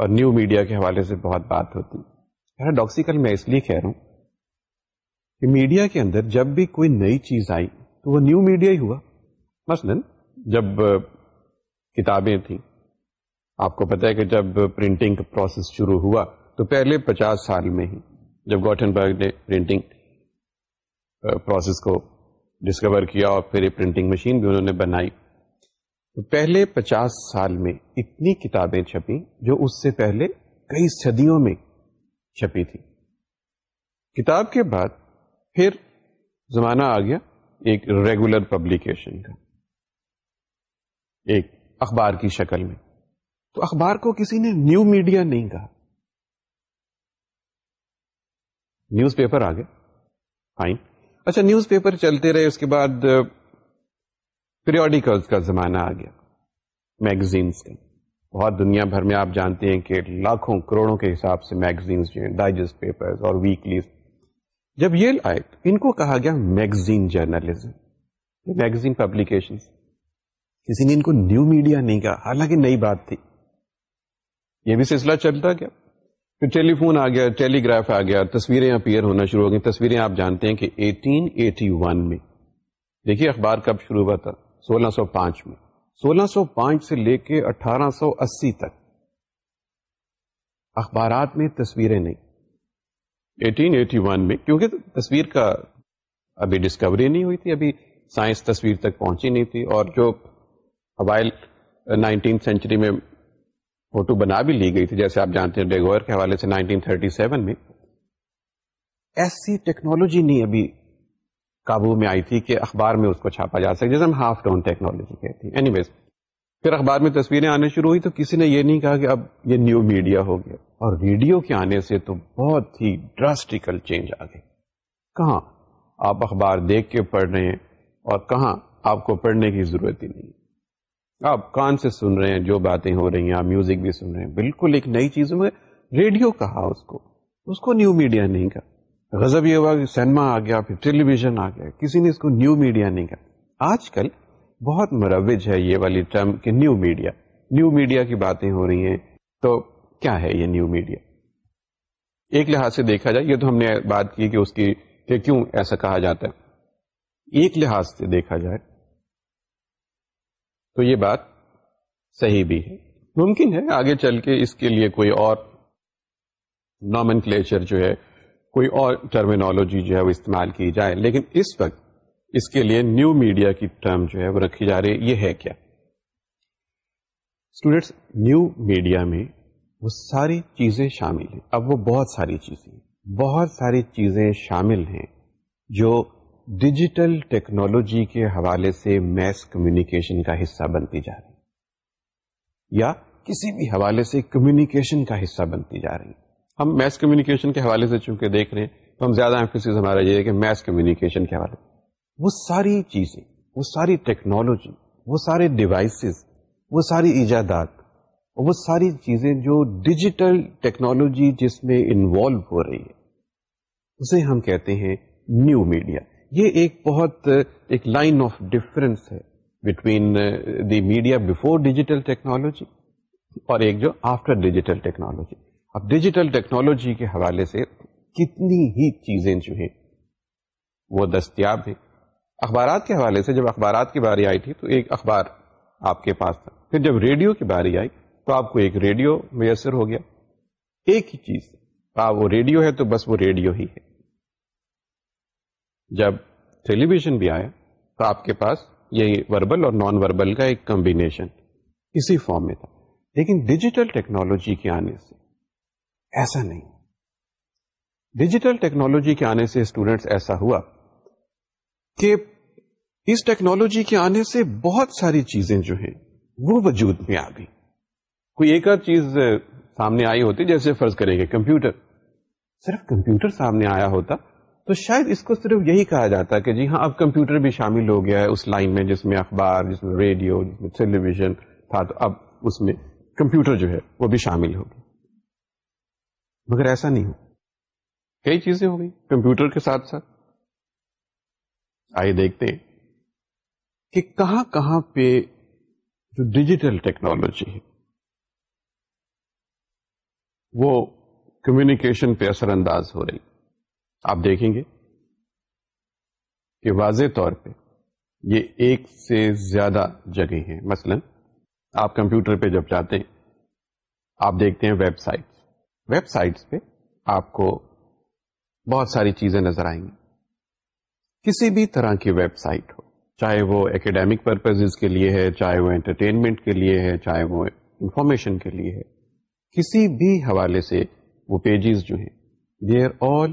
اور نیو میڈیا کے حوالے سے بہت بات ہوتی پیراڈاکسیکل میں اس لیے کہہ رہا ہوں کہ میڈیا کے اندر جب بھی کوئی نئی چیز آئی تو وہ نیو میڈیا ہی ہوا مثلاً جب کتابیں تھیں آپ کو پتا ہے کہ جب پرنٹنگ کا پروسیس شروع ہوا تو پہلے پچاس سال میں ہی جب گوٹن برگ نے پرنٹنگ پروسیس کو ڈسکور کیا اور پھر یہ پرنٹنگ مشین بھی انہوں نے بنائی تو پہلے پچاس سال میں اتنی کتابیں چھپیں جو اس سے پہلے کئی صدیوں میں چھپی تھی کتاب کے بعد پھر زمانہ آ گیا ایک ریگولر پبلیکیشن کا ایک اخبار کی شکل میں تو اخبار کو کسی نے نیو میڈیا نہیں کہا نیوز پیپر آ گئے فائن اچھا نیوز پیپر چلتے رہے اس کے بعد پیریوڈیکلس کا زمانہ آ گیا میگزینس کا بہت دنیا بھر میں آپ جانتے ہیں کہ لاکھوں کروڑوں کے حساب سے میگزینس جو ہیں ڈائجسٹ پیپر اور ویکلیز جب یہ آئے ان کو کہا گیا میگزین جرنلزم میگزین پبلیکیشن کسی نے ان کو نیو میڈیا نہیں کہا حالانکہ نئی بات تھی یہ بھی سلسلہ چلتا گیا پھر ٹیلی فون آ گیا ٹیلی گراف آ گیا تصویریں اپیئر ہونا شروع ہو گئی تصویریں آپ جانتے ہیں کہ ایٹین ایٹی ون میں دیکھیے اخبار کب شروع ہوا تھا سولہ سو پانچ میں سولہ سو پانچ سے لے کے اٹھارہ سو اسی تک اخبارات میں تصویریں نہیں ایٹین ایٹی ون میں کیونکہ تصویر کا ابھی ڈسکوری نہیں ہوئی تھی ابھی سائنس تصویر تک پہنچی نہیں تھی اور جو اوائل نائنٹین سینچری میں فوٹو بنا بھی لی گئی تھی جیسے آپ جانتے ہیں کے حوالے سے 1937 میں ایسی ٹیکنالوجی نہیں ابھی قابو میں آئی تھی کہ اخبار میں اس کو چھاپا جا سکے جیسے ہم ہاف ٹون ٹیکنالوجی کہتی اینی ویز پھر اخبار میں تصویریں آنے شروع ہوئی تو کسی نے یہ نہیں کہا کہ اب یہ نیو میڈیا ہو گیا اور ریڈیو کے آنے سے تو بہت ہی ڈراسٹیکل چینج آ گئی کہاں آپ اخبار دیکھ کے پڑھ رہے ہیں اور کہاں آپ کو پڑھنے کی ضرورت ہی نہیں آپ کان سے سن رہے ہیں جو باتیں ہو رہی ہیں آپ میوزک بھی سن رہے ہیں بالکل ایک نئی چیز میں ریڈیو کہا اس کو اس کو نیو میڈیا نہیں کہا غزب یہ ہوا کہ سنیما آ گیا پھر ٹیلی ویژن آ گیا کسی نے اس کو نیو میڈیا نہیں کہا آج کل بہت مروج ہے یہ والی ٹرم کہ نیو میڈیا نیو میڈیا کی باتیں ہو رہی ہیں تو کیا ہے یہ نیو میڈیا ایک لحاظ سے دیکھا جائے یہ تو ہم نے بات کی کہ اس کی کہ کیوں ایسا کہا جاتا ہے ایک لحاظ سے دیکھا جائے تو یہ بات صحیح بھی ہے ممکن ہے آگے چل کے اس کے لیے کوئی اور نامن کلیچر جو ہے کوئی اور ٹرمینالوجی جو ہے وہ استعمال کی جائے لیکن اس وقت اس کے لیے نیو میڈیا کی ٹرم جو ہے وہ رکھی جا رہی یہ ہے کیا اسٹوڈینٹس نیو میڈیا میں وہ ساری چیزیں شامل ہیں اب وہ بہت ساری چیزیں بہت ساری چیزیں شامل ہیں جو ڈیجیٹل ٹیکنالوجی کے حوالے سے میس کمیونیکیشن کا حصہ بنتی جا رہی یا کسی بھی حوالے سے کمیونیکیشن کا حصہ بنتی جا رہی ہے ہم میس کمیونیکیشن کے حوالے سے چونکہ دیکھ رہے ہیں تو ہم زیادہ ہمارا یہ ہے کہ میس کمیونیکیشن کے حوالے وہ ساری چیزیں وہ ساری ٹیکنالوجی وہ سارے ڈیوائسز وہ ساری ایجادات وہ ساری چیزیں جو ڈیجیٹل ٹیکنالوجی جس میں انوالو ہو رہی ہے اسے ہم کہتے ہیں نیو میڈیا یہ ایک بہت ایک لائن آف ڈفرنس ہے between the media before digital technology اور ایک جو آفٹر ڈیجیٹل ٹیکنالوجی اب ڈیجیٹل ٹیکنالوجی کے حوالے سے کتنی ہی چیزیں جو ہیں وہ دستیاب ہیں اخبارات کے حوالے سے جب اخبارات کی باری آئی تھی تو ایک اخبار آپ کے پاس تھا پھر جب ریڈیو کی باری آئی تو آپ کو ایک ریڈیو میسر ہو گیا ایک ہی چیز آ وہ ریڈیو ہے تو بس وہ ریڈیو ہی ہے جب ٹیلی ویژن بھی آیا تو آپ کے پاس یہی وربل اور نان وربل کا ایک کمبینیشن اسی فارم میں تھا لیکن ڈیجیٹل ٹیکنالوجی کے آنے سے ایسا نہیں ڈیجیٹل ٹیکنالوجی کے آنے سے اسٹوڈینٹس ایسا ہوا کہ اس ٹیکنالوجی کے آنے سے بہت ساری چیزیں جو ہیں وہ وجود میں آ گئی کوئی ایک اور چیز سامنے آئی ہوتی جیسے فرض کریں گے کمپیوٹر صرف کمپیوٹر سامنے آیا ہوتا تو شاید اس کو صرف یہی کہا جاتا ہے کہ جی ہاں اب کمپیوٹر بھی شامل ہو گیا ہے اس لائن میں جس میں اخبار جس میں ریڈیو جس میں ٹیلی ویژن تھا تو اب اس میں کمپیوٹر جو ہے وہ بھی شامل ہو گیا مگر ایسا نہیں ہو کئی چیزیں ہو گئی کمپیوٹر کے ساتھ ساتھ آئیے دیکھتے ہیں کہ کہاں کہاں پہ جو ڈیجیٹل ٹیکنالوجی ہے وہ کمیونیکیشن پہ اثر انداز ہو رہی آپ دیکھیں گے کہ واضح طور پہ یہ ایک سے زیادہ جگہ ہیں مثلا آپ کمپیوٹر پہ جب جاتے ہیں آپ دیکھتے ہیں ویب سائٹس ویب سائٹس پہ آپ کو بہت ساری چیزیں نظر آئیں گی کسی بھی طرح کی ویب سائٹ ہو چاہے وہ اکیڈیمک پرپز کے لیے ہے چاہے وہ انٹرٹینمنٹ کے لیے ہے چاہے وہ انفارمیشن کے لیے ہے کسی بھی حوالے سے وہ پیجز جو ہیں they are all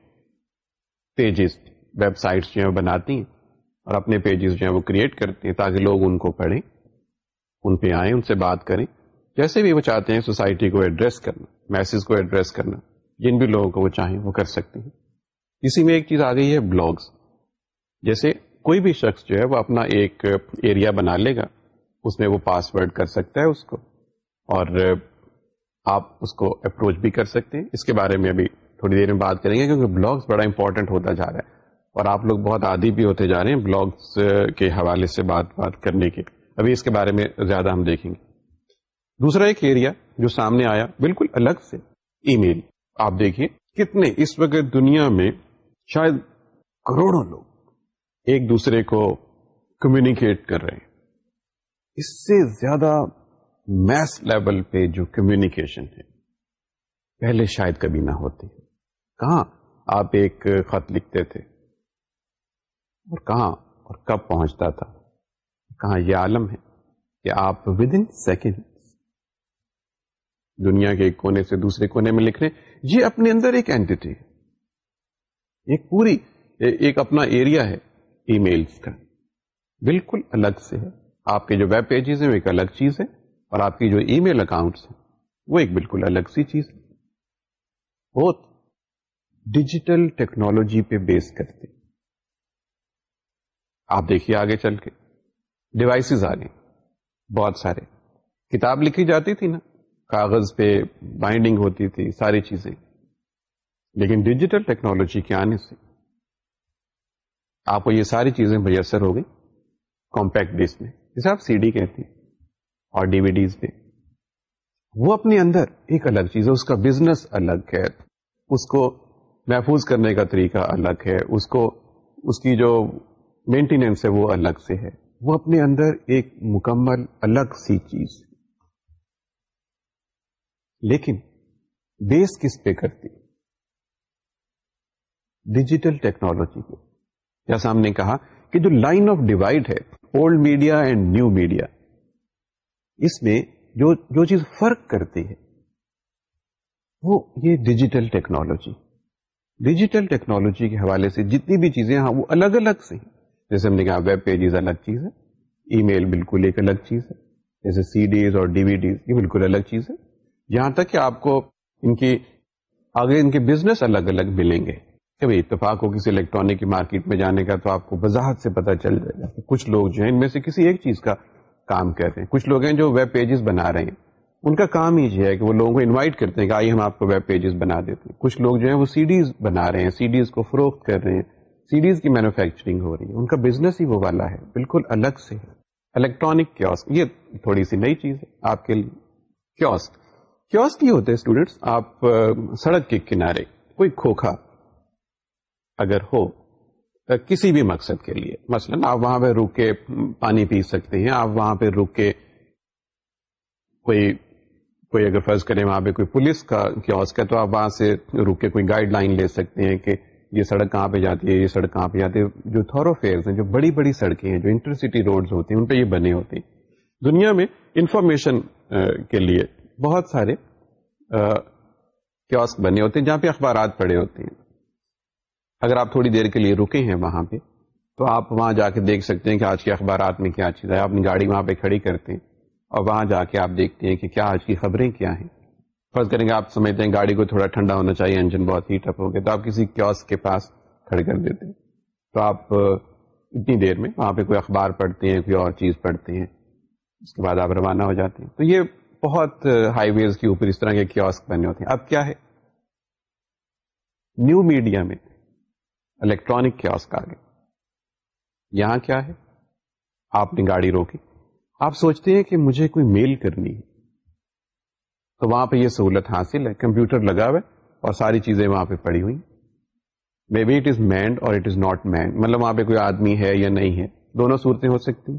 pages websites جو ہیں بناتی ہیں اور اپنے پیجز جو ہیں وہ کریٹ کرتے ہیں تاکہ لوگ ان کو پڑھیں ان پہ آئیں ان سے بات کریں جیسے بھی وہ چاہتے ہیں سوسائٹی کو ایڈریس کرنا میسج کو ایڈریس کرنا جن بھی لوگوں کو وہ چاہیں وہ کر سکتے ہیں اسی میں ایک چیز آ گئی ہے بلاگس جیسے کوئی بھی شخص جو ہے وہ اپنا ایک ایریا بنا لے گا اس میں وہ پاس ورڈ کر سکتا ہے اس کو اور آپ اس کو اپروچ بھی کر سکتے ہیں اس کے بارے میں ابھی تھوڑی دیر میں بات کریں گے کیونکہ بلاگس بڑا امپورٹنٹ ہوتا جا رہا ہے اور آپ لوگ بہت عادی بھی ہوتے جا رہے ہیں بلاگس کے حوالے سے بات بات کرنے کے ابھی اس کے بارے میں زیادہ ہم دیکھیں گے دوسرا ایک ایریا جو سامنے آیا بالکل الگ سے ای میل آپ دیکھیے کتنے اس وقت دنیا میں شاید کروڑوں لوگ ایک دوسرے کو کمیونیکیٹ کر رہے ہیں اس سے زیادہ میس لیول پہ جو کمیونیکیشن ہے پہلے شاید کبھی نہ ہوتی ہے کہاں آپ ایک خط لکھتے تھے اور کہاں اور کب پہنچتا تھا کہاں یہ عالم ہے کہ آپ ود ان سیکنڈ دنیا کے ایک کونے سے دوسرے کونے میں لکھ رہے ہیں یہ اپنے اندر ایک اینٹی ایک پوری ایک اپنا ایریا ہے ای میلز کا بالکل الگ سے ہے آپ کے جو ویب پیجز ہیں وہ ایک الگ چیز ہے اور آپ کی جو ای میل اکاؤنٹس ہیں وہ ایک بالکل الگ سی چیز ہے بہت ڈیجیٹل ٹیکنالوجی پہ بیس کرتے آپ دیکھیے آگے چل کے ڈیوائسز آ گئی بہت سارے کتاب لکھی جاتی تھی نا کاغذ پہ بائنڈنگ ہوتی تھی ساری چیزیں لیکن ڈیجیٹل ٹیکنالوجی کے آنے سے آپ کو یہ ساری چیزیں میسر ہو گئی کمپیکٹ ڈسک میں جسے آپ سی ڈی کہتے ہیں اور ڈی وی ڈیز پہ وہ اپنے اندر ایک الگ چیز ہے اس کا بزنس الگ ہے اس کو محفوظ کرنے کا طریقہ الگ ہے اس کو اس کی جو مینٹیننس ہے وہ الگ سے ہے وہ اپنے اندر ایک مکمل الگ سی چیز لیکن بیس کس پہ کرتی ڈیجیٹل ٹیکنالوجی کو جیسا ہم نے کہا کہ جو لائن آف ڈیوائڈ ہے old media and new media اس میں جو جو چیز فرق کرتی ہے وہ یہ ڈیجیٹل ٹیکنالوجی ڈیجیٹل ٹیکنالوجی کے حوالے سے جتنی بھی چیزیں ہاں، وہ الگ الگ سے جیسے ہم نے کہا ویب پیجز الگ چیز ہے ای میل بالکل ایک الگ چیز ہے جیسے سی ڈیز اور ڈی وی ڈیز یہ بالکل الگ چیز ہے یہاں تک کہ آپ کو ان کی آگے ان کے بزنس الگ الگ ملیں گے کہ بھائی اتفاق ہو کسی الیکٹرانک کی مارکیٹ میں جانے کا تو آپ کو وضاحت سے پتہ چل جائے گا کچھ لوگ جو ہیں ان میں سے کسی ایک چیز کا کام کر رہے ہیں کچھ لوگ ہیں جو ویب پیجز بنا رہے ہیں ان کا کام ہی یہ ہے کہ وہ لوگوں کو انوائٹ کرتے ہیں کہ آئیے ہم آپ کو ویب پیجز بنا دیتے ہیں کچھ لوگ جو ہیں وہ سی ڈیز بنا رہے ہیں سی ڈیز کو فروخت کر رہے ہیں سی ڈیز کی مینوفیکچرنگ ہو رہی ہے ان کا بزنس ہی وہ والا ہے بالکل الگ سے ہے الیکٹرانک یہ تھوڑی سی نئی چیز ہے آپ کے لیے ہوتے اسٹوڈینٹس آپ سڑک کے کنارے کوئی کھوکھا اگر ہو کسی بھی مقصد کے لیے مثلا آپ وہاں پہ رک کے پانی پی سکتے ہیں آپ وہاں پہ رک کے کوئی کوئی اگر فرض کریں وہاں پہ کوئی پولیس کا کیوسک کا ہے تو آپ وہاں سے رک کے کوئی گائیڈ لائن لے سکتے ہیں کہ یہ سڑک کہاں پہ جاتی ہے یہ سڑک کہاں پہ جاتی ہے جو تھورو فیئرز ہیں جو بڑی بڑی سڑکیں ہیں جو انٹرسٹی روڈز ہوتے ہیں ان پہ یہ بنے ہوتے ہیں دنیا میں انفارمیشن کے لیے بہت سارے کیوسک بنے ہوتے ہیں جہاں پہ اخبارات پڑے ہوتے ہیں اگر آپ تھوڑی دیر کے لیے رکے ہیں وہاں پہ تو آپ وہاں جا کے دیکھ سکتے ہیں کہ آج کے اخبارات میں کیا ہے آپ اپنی گاڑی وہاں پہ کھڑی کرتے ہیں اور وہاں جا کے آپ دیکھتے ہیں کہ کیا آج کی خبریں کیا ہیں فرض کریں گے آپ سمجھتے ہیں گاڑی کو تھوڑا ٹھنڈا ہونا چاہیے انجن بہت ہیٹ اپ ہو گیا تو آپ کسی کیوس کے پاس کھڑے کر دیتے ہیں تو آپ اتنی دیر میں وہاں پہ کوئی اخبار پڑھتے ہیں کوئی اور چیز پڑھتے ہیں اس کے بعد آپ روانہ ہو جاتے ہیں تو یہ بہت ہائی ویز کے اوپر اس طرح کے کیوسک بنے ہوتے ہیں اب کیا ہے نیو میڈیا میں الیکٹرانک کیوس کا آگے یہاں کیا ہے آپ نے گاڑی روکی آپ سوچتے ہیں کہ مجھے کوئی میل کرنی ہے تو وہاں پہ یہ سہولت حاصل ہے کمپیوٹر لگا ہوا ہے اور ساری چیزیں وہاں پہ پڑی ہوئی maybe it is meant اور اٹ از ناٹ مینڈ مطلب وہاں پہ کوئی آدمی ہے یا نہیں ہے دونوں صورتیں ہو سکتی ہیں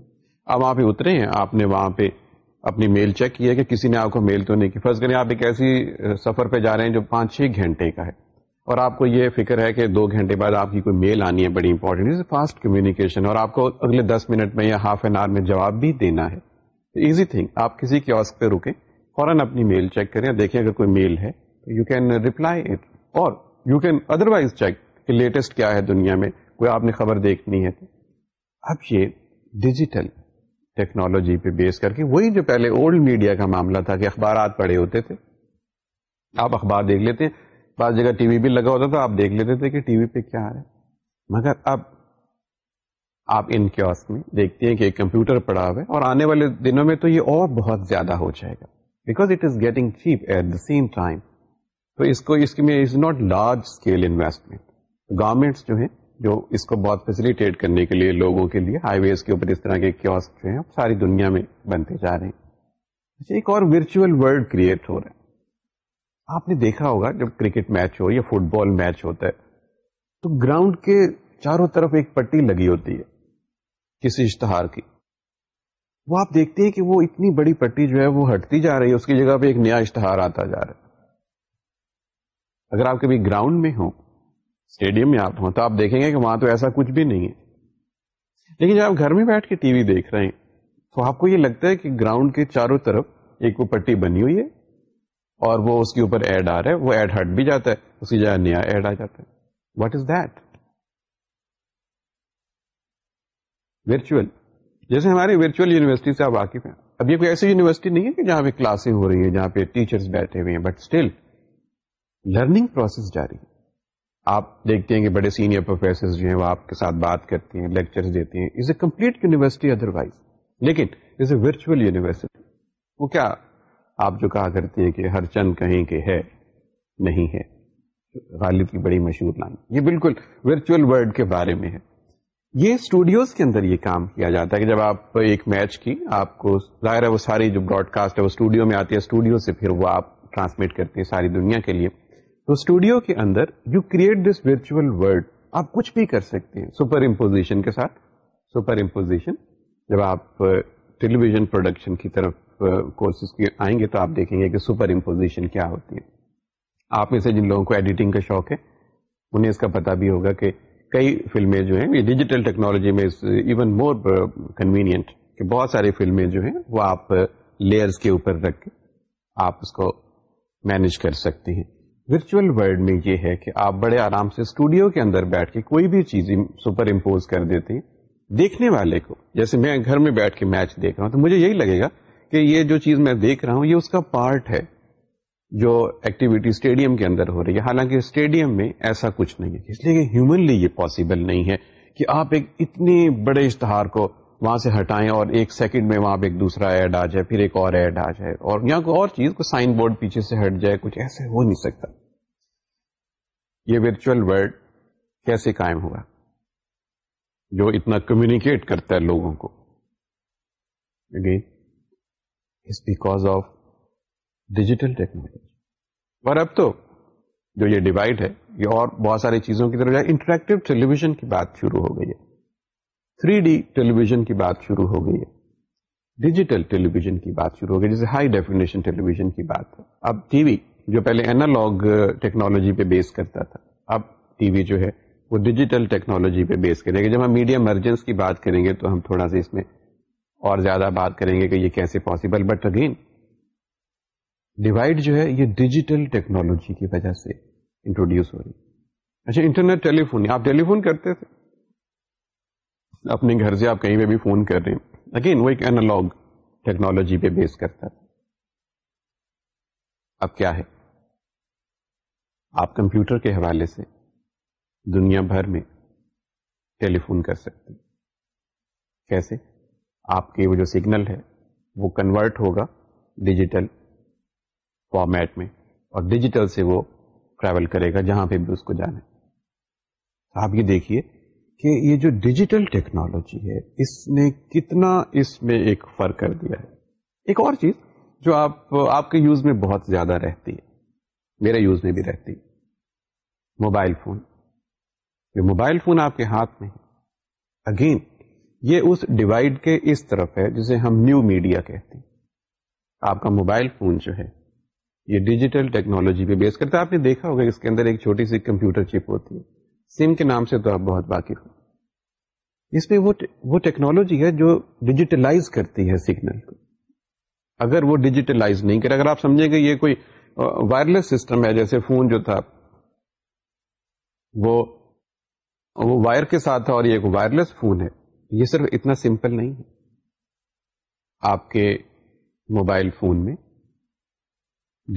آپ وہاں پہ اترے ہیں آپ نے وہاں پہ اپنی میل چیک کی ہے کہ کسی نے آپ کو میل تو نہیں کی فرض کریں آپ ایک ایسی سفر پہ جا رہے ہیں جو پانچ چھ گھنٹے کا ہے اور آپ کو یہ فکر ہے کہ دو گھنٹے بعد آپ کی کوئی میل آنی ہے بڑی امپورٹینٹ فاسٹ کمیونیکیشن اور آپ کو اگلے دس منٹ میں یا ہاف این آور میں جواب بھی دینا ہے ایزی تھنگ آپ کسی کے آسک پہ رکیں فوراً اپنی میل چیک کریں دیکھیں اگر کوئی میل ہے یو کین ریپلائی اٹ اور یو ادر وائز چیک کہ لیٹسٹ کیا ہے دنیا میں کوئی آپ نے خبر دیکھنی ہے اب یہ ڈیجیٹل ٹیکنالوجی پہ بیس کر کے وہی جو پہلے اولڈ میڈیا کا معاملہ تھا کہ اخبارات پڑے ہوتے تھے آپ اخبار دیکھ لیتے ہیں بعض جگہ ٹی وی بھی لگا ہوتا تو آپ دیکھ لیتے تھے کہ ٹی وی پہ کیا آ رہا ہے مگر اب آپ ان کیوس میں دیکھتے ہیں کہ کمپیوٹر پڑا ہوا ہے اور آنے والے دنوں میں تو یہ اور بہت زیادہ ہو جائے گا because it is getting cheap at the same time تو اس کو اس میں is not large scale investment governments جو ہیں جو اس کو بہت فیسلٹیٹ کرنے کے لیے لوگوں کے لیے ہائی ویز کے اوپر اس طرح کے کیوس جو ہیں ساری دنیا میں بنتے جا رہے ہیں اچھا، ایک اور ورچوئل ورلڈ کریٹ ہو رہا ہے آپ نے دیکھا ہوگا جب کرکٹ میچ ہو یا فٹ بال میچ ہوتا ہے تو گراؤنڈ کے چاروں طرف ایک پٹی لگی ہوتی ہے کسی اشتہار کی وہ آپ دیکھتے ہیں کہ وہ اتنی بڑی پٹی جو ہے وہ ہٹتی جا رہی ہے اس کی جگہ پہ ایک نیا اشتہار آتا جا رہا ہے اگر آپ کبھی گراؤنڈ میں ہوں اسٹیڈیم میں آپ ہوں تو آپ دیکھیں گے کہ وہاں تو ایسا کچھ بھی نہیں ہے لیکن جب آپ گھر میں بیٹھ کے ٹی وی دیکھ رہے ہیں تو آپ کو یہ لگتا ہے کہ گراؤنڈ کے چاروں طرف ایک وہ پٹی بنی ہوئی ہے اور وہ اس کے اوپر ایڈ آ رہا ہے وہ ایڈ ہٹ بھی جاتا ہے اس کی جگہ نیا ایڈ آ جاتا ہے what is that virtual virtual جیسے ہماری یونیورسٹی سے آپ واقف ہیں اب یہ کوئی ایسی یونیورسٹی نہیں ہے کہ جہاں پہ کلاسیں ہو رہی ہیں جہاں پہ ٹیچرز بیٹھے ہوئے ہیں بٹ اسٹل لرننگ پروسیس جاری ہے آپ دیکھتے ہیں کہ بڑے سینئر پروفیسر جو ہیں وہ آپ کے ساتھ بات کرتے ہیں لیکچر دیتے ہیں is a complete otherwise لیکن از اے ورچوئل یونیورسٹی وہ کیا آپ جو کہا کرتی ہے کہ ہر چند کہیں کہ ہے نہیں ہے غالب کی بڑی مشہور لائن یہ بالکل ورچوئل ورلڈ کے بارے میں ہے یہ اسٹوڈیوز کے اندر یہ کام کیا جاتا ہے کہ جب آپ ایک میچ کی آپ کو ظاہر ہے وہ ساری جو براڈ کاسٹ ہے وہ اسٹوڈیو میں آتی ہے اسٹوڈیو سے پھر وہ آپ ٹرانسمٹ کرتے ہیں ساری دنیا کے لیے تو اسٹوڈیو کے اندر you create this virtual world آپ کچھ بھی کر سکتے ہیں سپر امپوزیشن کے ساتھ سپر امپوزیشن جب آپ ٹیلی ویژن پروڈکشن کی طرف کورسز کے آئیں گے تو آپ دیکھیں گے کہ سپر امپوزیشن کیا ہوتی ہے آپ میں سے جن لوگوں کو ایڈیٹنگ کا شوق ہے انہیں اس کا پتہ بھی ہوگا کہ کئی فلمیں جو ہیں یہ ڈیجیٹل ٹیکنالوجی میں ایون مور کنوینئنٹ کہ بہت ساری فلمیں جو ہیں وہ آپ لیئرز کے اوپر رکھ کے آپ اس کو مینج کر سکتے ہیں ورچوئل ورلڈ میں یہ ہے کہ آپ بڑے آرام سے اسٹوڈیو کے اندر بیٹھ کے کوئی بھی چیز سپر امپوز کر دیتے ہیں دیکھنے والے کو جیسے میں گھر میں بیٹھ کے میچ دیکھ رہا ہوں تو مجھے یہی لگے گا کہ یہ جو چیز میں دیکھ رہا ہوں یہ اس کا پارٹ ہے جو ایکٹیویٹی اسٹیڈیم کے اندر ہو رہی ہے حالانکہ اسٹیڈیم میں ایسا کچھ نہیں ہے اس لیے کہ ہیومنلی یہ پاسبل نہیں ہے کہ آپ ایک اتنے بڑے اشتہار کو وہاں سے ہٹائیں اور ایک سیکنڈ میں وہاں پہ ایک دوسرا ایڈ آ جائے پھر ایک اور ایڈ آ جائے اور یا کوئی اور چیز کو سائن بورڈ پیچھے سے ہٹ جائے کچھ ایسے ہو نہیں سکتا یہ ورچوئل ورلڈ کیسے قائم ہوا جو اتنا کمیونیکیٹ کرتا ہے لوگوں کو بیک ڈیجیٹل ٹیکنالوجی اور اب تو جو یہ ڈیوائڈ ہے یہ اور بہت ساری چیزوں کی طرف انٹریکٹو ٹیلی ویژن کی بات شروع ہو گئی ہے تھری ڈی ٹیلی ویژن کی بات شروع ہو گئی ہے ڈیجیٹل ٹیلی ویژن کی بات شروع ہو گئی جیسے ہائی ڈیفینیشن ٹیلی ویژن کی بات ہے اب ٹی وی جو پہلے اینالگ ٹیکنالوجی پہ بیس کرتا تھا اب ٹی وی جو ہے وہ ڈیجیٹل ٹیکنالوجی پہ بیس کرے گا جب ہم میڈیا مرجنس کی بات کریں گے تو ہم تھوڑا سا اس میں اور زیادہ بات کریں گے کہ یہ کیسے پاسبل بٹ اگین ڈیوائڈ جو ہے یہ ڈیجیٹل ٹیکنالوجی کی وجہ سے انٹروڈیوس ہو رہی اچھا انٹرنیٹ ٹیلی ٹیلی فون آپ فون کرتے تھے اپنے گھر سے آپ کہیں پہ بھی فون کر رہے ہیں اگین وہ ایک اینالاگ ٹیکنالوجی پہ بیس کرتا تھا اب کیا ہے آپ کمپیوٹر کے حوالے سے دنیا بھر میں ٹیلی فون کر سکتے کیسے آپ کے وہ جو سگنل ہے وہ کنورٹ ہوگا ڈیجیٹل فارمیٹ میں اور ڈیجیٹل سے وہ ٹریول کرے گا جہاں پہ بھی اس کو جانا آپ یہ دیکھیے کہ یہ جو ڈیجیٹل ٹیکنالوجی ہے اس نے کتنا اس میں ایک فرق کر دیا ہے ایک اور چیز جو آپ آپ کے یوز میں بہت زیادہ رہتی ہے میرے یوز میں بھی رہتی ہے موبائل فون جو موبائل فون آپ کے ہاتھ میں اگین یہ اس ڈیوائڈ کے اس طرف ہے جسے ہم نیو میڈیا کہتے ہیں آپ کا موبائل فون جو ہے یہ ڈیجیٹل ٹیکنالوجی پہ بیس کرتا ہے آپ نے دیکھا ہوگا اس کے اندر ایک چھوٹی سی کمپیوٹر چپ ہوتی ہے سم کے نام سے تو آپ بہت باقی ہو اس میں وہ ٹیکنالوجی ہے جو ڈیجیٹلائز کرتی ہے سگنل کو اگر وہ ڈیجیٹلائز نہیں کرے اگر آپ سمجھیں گے یہ کوئی وائرلیس سسٹم ہے جیسے فون جو تھا وہ وائر کے ساتھ تھا اور یہ ایک وائرلیس فون ہے یہ صرف اتنا سمپل نہیں ہے آپ کے موبائل فون میں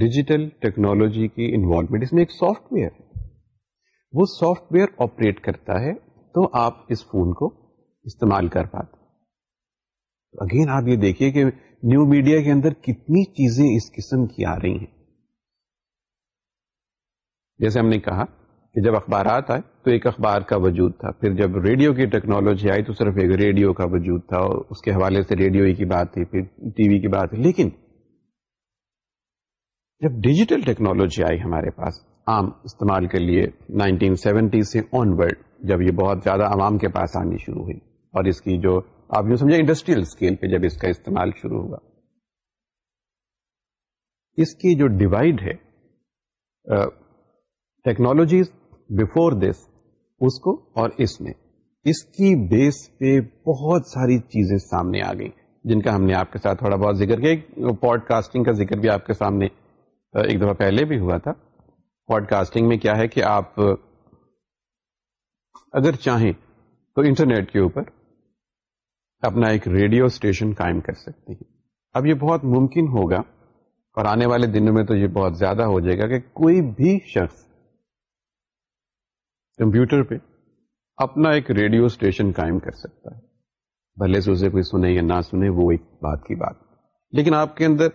ڈیجیٹل ٹیکنالوجی کی انوالومنٹ اس میں ایک سافٹ ویئر ہے وہ سافٹ ویئر آپریٹ کرتا ہے تو آپ اس فون کو استعمال کر پاتے اگین آپ یہ دیکھیے کہ نیو میڈیا کے اندر کتنی چیزیں اس قسم کی آ رہی ہیں جیسے ہم نے کہا کہ جب اخبارات آئے تو ایک اخبار کا وجود تھا پھر جب ریڈیو کی ٹیکنالوجی آئی تو صرف ایک ریڈیو کا وجود تھا اور اس کے حوالے سے ریڈیو ہی کی بات تھی پھر ٹی وی کی بات ہے لیکن جب ڈیجیٹل ٹیکنالوجی آئی ہمارے پاس عام استعمال کے لیے نائنٹین سیونٹی سے آن ورڈ جب یہ بہت زیادہ عوام کے پاس آنی شروع ہوئی اور اس کی جو آپ یوں سمجھے انڈسٹریل اسکیل پہ جب اس کا استعمال شروع ہوا اس کی جو ڈیوائڈ ہے ٹیکنالوجیز بفور دس اس کو اور اس میں اس کی بیس پہ بہت ساری چیزیں سامنے آ گئیں جن کا ہم نے آپ کے ساتھ تھوڑا بہت ذکر کیا پوڈ کاسٹنگ کا ذکر بھی آپ کے سامنے ایک دفعہ پہلے بھی ہوا تھا پوڈ کاسٹنگ میں کیا ہے کہ آپ اگر چاہیں تو انٹرنیٹ کے اوپر اپنا ایک ریڈیو اسٹیشن قائم کر سکتے ہیں اب یہ بہت ممکن ہوگا اور آنے والے دنوں میں تو یہ بہت زیادہ ہو جائے گا کہ کوئی بھی شخص کمپیوٹر پہ اپنا ایک ریڈیو اسٹیشن قائم کر سکتا ہے بھلے سے اسے کوئی سنے یا نہ سنے وہ ایک بات کی بات لیکن آپ کے اندر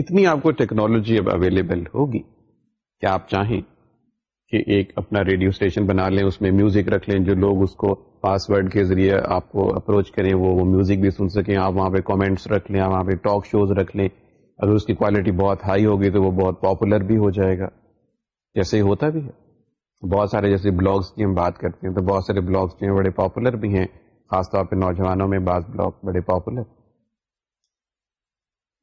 اتنی آپ کو ٹیکنالوجی اب اویلیبل ہوگی کیا آپ چاہیں کہ ایک اپنا ریڈیو اسٹیشن بنا لیں اس میں میوزک رکھ لیں جو لوگ اس کو پاس ورڈ کے ذریعے آپ کو اپروچ کریں وہ وہ میوزک بھی سن سکیں آپ وہاں پہ کامنٹس رکھ لیں آپ وہاں پہ ٹاک شوز رکھ لیں اگر اس کی کوالٹی بہت ہائی ہوگی تو وہ بہت پاپولر بھی ہو جائے گا جیسے ہی ہوتا بھی ہے بہت سارے جیسے بلاگس کی ہم بات کرتے ہیں تو بہت سارے بلاگس بڑے پاپولر بھی ہیں خاص طور پہ نوجوانوں میں بعض بلاگ بڑے پاپولر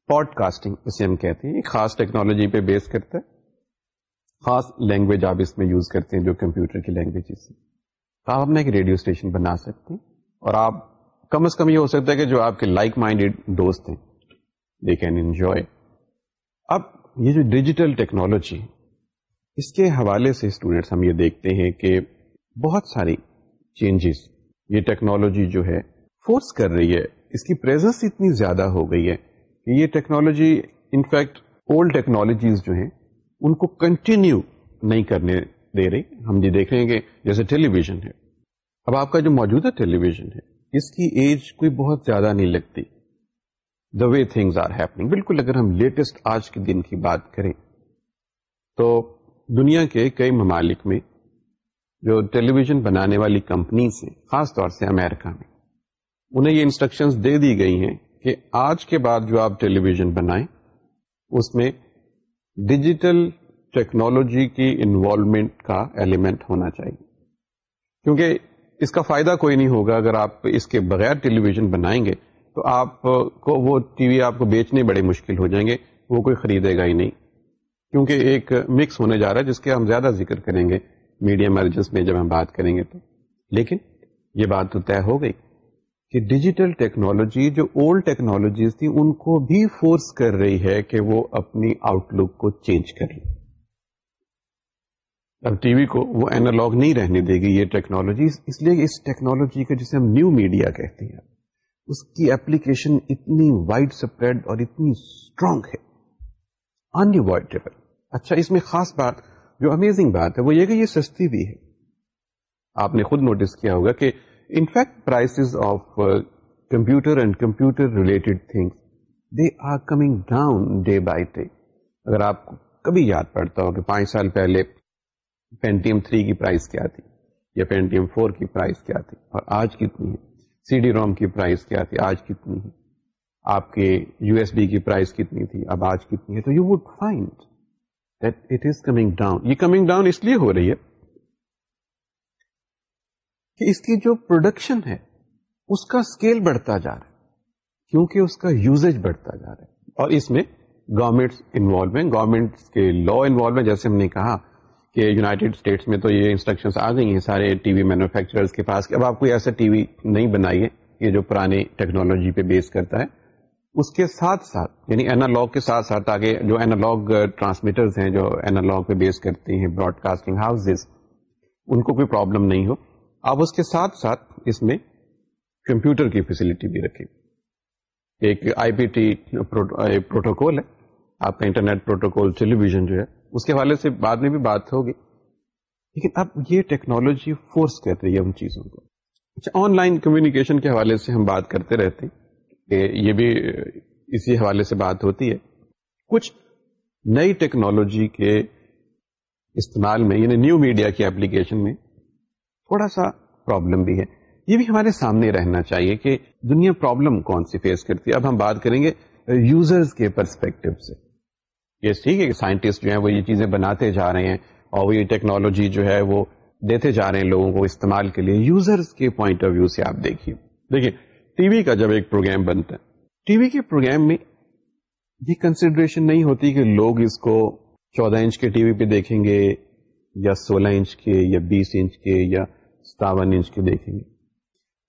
پوڈ کاسٹنگ اسے ہم کہتے ہیں خاص ٹیکنالوجی پہ بیس کرتا ہے خاص لینگویج آپ اس میں یوز کرتے ہیں جو کمپیوٹر کی لینگویج تو آپ اپنا ایک ریڈیو اسٹیشن بنا سکتے ہیں اور آپ کم از کم یہ ہو سکتا ہے کہ جو آپ کے لائک مائنڈیڈ دوست ہیں دے کین انجوائے اب یہ جو ڈیجیٹل ٹیکنالوجی اس کے حوالے سے اسٹوڈینٹس ہم یہ دیکھتے ہیں کہ بہت ساری چینجز یہ ٹیکنالوجی جو ہے فورس کر رہی ہے اس کی پریزنس اتنی زیادہ ہو گئی ہے کہ یہ ٹیکنالوجی انفیکٹ اولڈ ٹیکنالوجیز جو ہیں ان کو کنٹینیو نہیں کرنے دے رہی ہم یہ دیکھ رہے ہیں کہ جیسے ٹیلی ویژن ہے اب آپ کا جو موجودہ ٹیلی ویژن ہے اس کی ایج کوئی بہت زیادہ نہیں لگتی the way things are happening بالکل اگر ہم لیٹسٹ آج کے دن کی بات کریں تو دنیا کے کئی ممالک میں جو ٹیلی ویژن بنانے والی کمپنیز ہیں خاص طور سے امریکہ میں انہیں یہ انسٹرکشنز دے دی گئی ہیں کہ آج کے بعد جو آپ ٹیلی ویژن بنائیں اس میں ڈیجیٹل ٹیکنالوجی کی انوالومنٹ کا ایلیمنٹ ہونا چاہیے کیونکہ اس کا فائدہ کوئی نہیں ہوگا اگر آپ اس کے بغیر ٹیلی ویژن بنائیں گے تو آپ کو وہ ٹی وی آپ کو بیچنے بڑے مشکل ہو جائیں گے وہ کوئی خریدے گا ہی نہیں کیونکہ ایک مکس ہونے جا رہا ہے جس کے ہم زیادہ ذکر کریں گے میڈیا مرجنس میں جب ہم بات کریں گے تو لیکن یہ بات تو طے ہو گئی کہ ڈیجیٹل ٹیکنالوجی جو اولڈ ٹیکنالوجیز تھی ان کو بھی فورس کر رہی ہے کہ وہ اپنی آؤٹ لک کو چینج کر لیں اب ٹی وی کو وہ اینالگ نہیں رہنے دے گی یہ ٹیکنالوجی اس لیے اس ٹیکنالوجی کا جسے ہم نیو میڈیا کہتے ہیں اس کی اپلیکیشن اتنی وائڈ اسپریڈ اور اتنی اسٹرانگ ہے انوائڈیبل اچھا اس میں خاص بات جو امیزنگ بات ہے وہ یہ کہ یہ سستی بھی ہے آپ نے خود نوٹس کیا ہوگا کہ in fact of computer and computer related things they are coming down day by day اگر آپ کو کبھی یاد پڑتا ہو کہ پانچ سال پہلے پینٹیم تھری کی پرائز کیا تھی یا پینٹیم فور کی پرائز کیا تھی اور آج کتنی ہے سی ڈی روم کی پرائز کیا تھی آج کتنی ہے آپ کے یو ایس بی کی پرائز کتنی تھی اب آج کتنی ہے تو you would find that it is coming down یہ کمنگ ڈاؤن اس لیے ہو رہی ہے کہ اس کی جو پروڈکشن ہے اس کا اسکیل بڑھتا جا رہا ہے کیونکہ اس کا یوزیج بڑھتا جا رہا ہے اور اس میں گورمنٹ انوالومنٹ گورمنٹ گورنمنٹ کے لا انوالومنٹ جیسے ہم نے کہا کہ یوناٹیڈ اسٹیٹس میں تو یہ انسٹرکشن آ گئی ہیں سارے ٹی وی مینوفیکچرر کے پاس کہ اب آپ کو ایسا ٹی وی نہیں بنائیے یہ جو پرانے ٹیکنالوجی پہ بیس کرتا ہے اس کے ساتھ ساتھ یعنی اینالگ کے ساتھ ساتھ آگے جو ٹرانسمیٹرز uh, ہیں جو اینالاگ پہ بیس کرتے ہیں براڈ کاسٹنگ ہاؤسز ان کو کوئی پرابلم نہیں ہو اب اس کے ساتھ ساتھ اس میں کمپیوٹر کی فیسلٹی بھی رکھیں ایک آئی پی ٹی پروٹوکول ہے آپ کا انٹرنیٹ پروٹوکول ٹیلی ویژن جو ہے اس کے حوالے سے بعد میں بھی بات ہوگی لیکن اب یہ ٹیکنالوجی فورس رہی ہے ان چیزوں کو اچھا آن لائن کمیونیکیشن کے حوالے سے ہم بات کرتے رہتے ہیں یہ بھی اسی حوالے سے بات ہوتی ہے کچھ نئی ٹیکنالوجی کے استعمال میں یعنی نیو میڈیا کی اپلیکیشن میں تھوڑا سا پرابلم بھی ہے یہ بھی ہمارے سامنے رہنا چاہیے کہ دنیا پرابلم کون سی فیس کرتی ہے اب ہم بات کریں گے یوزرز کے پرسپیکٹو سے یہ ٹھیک ہے کہ سائنٹسٹ جو ہیں وہ یہ چیزیں بناتے جا رہے ہیں اور وہ یہ ٹیکنالوجی جو ہے وہ دیتے جا رہے ہیں لوگوں کو استعمال کے لیے یوزرز کے پوائنٹ آف ویو سے آپ دیکھیے دیکھیے ٹی وی کا جب ایک پروگرام بنتا ہے ٹی وی کے پروگرام میں یہ کنسیڈریشن نہیں ہوتی کہ لوگ اس کو چودہ انچ کے ٹی وی پہ دیکھیں گے یا سولہ انچ کے یا بیس انچ کے یا ستاون انچ کے دیکھیں گے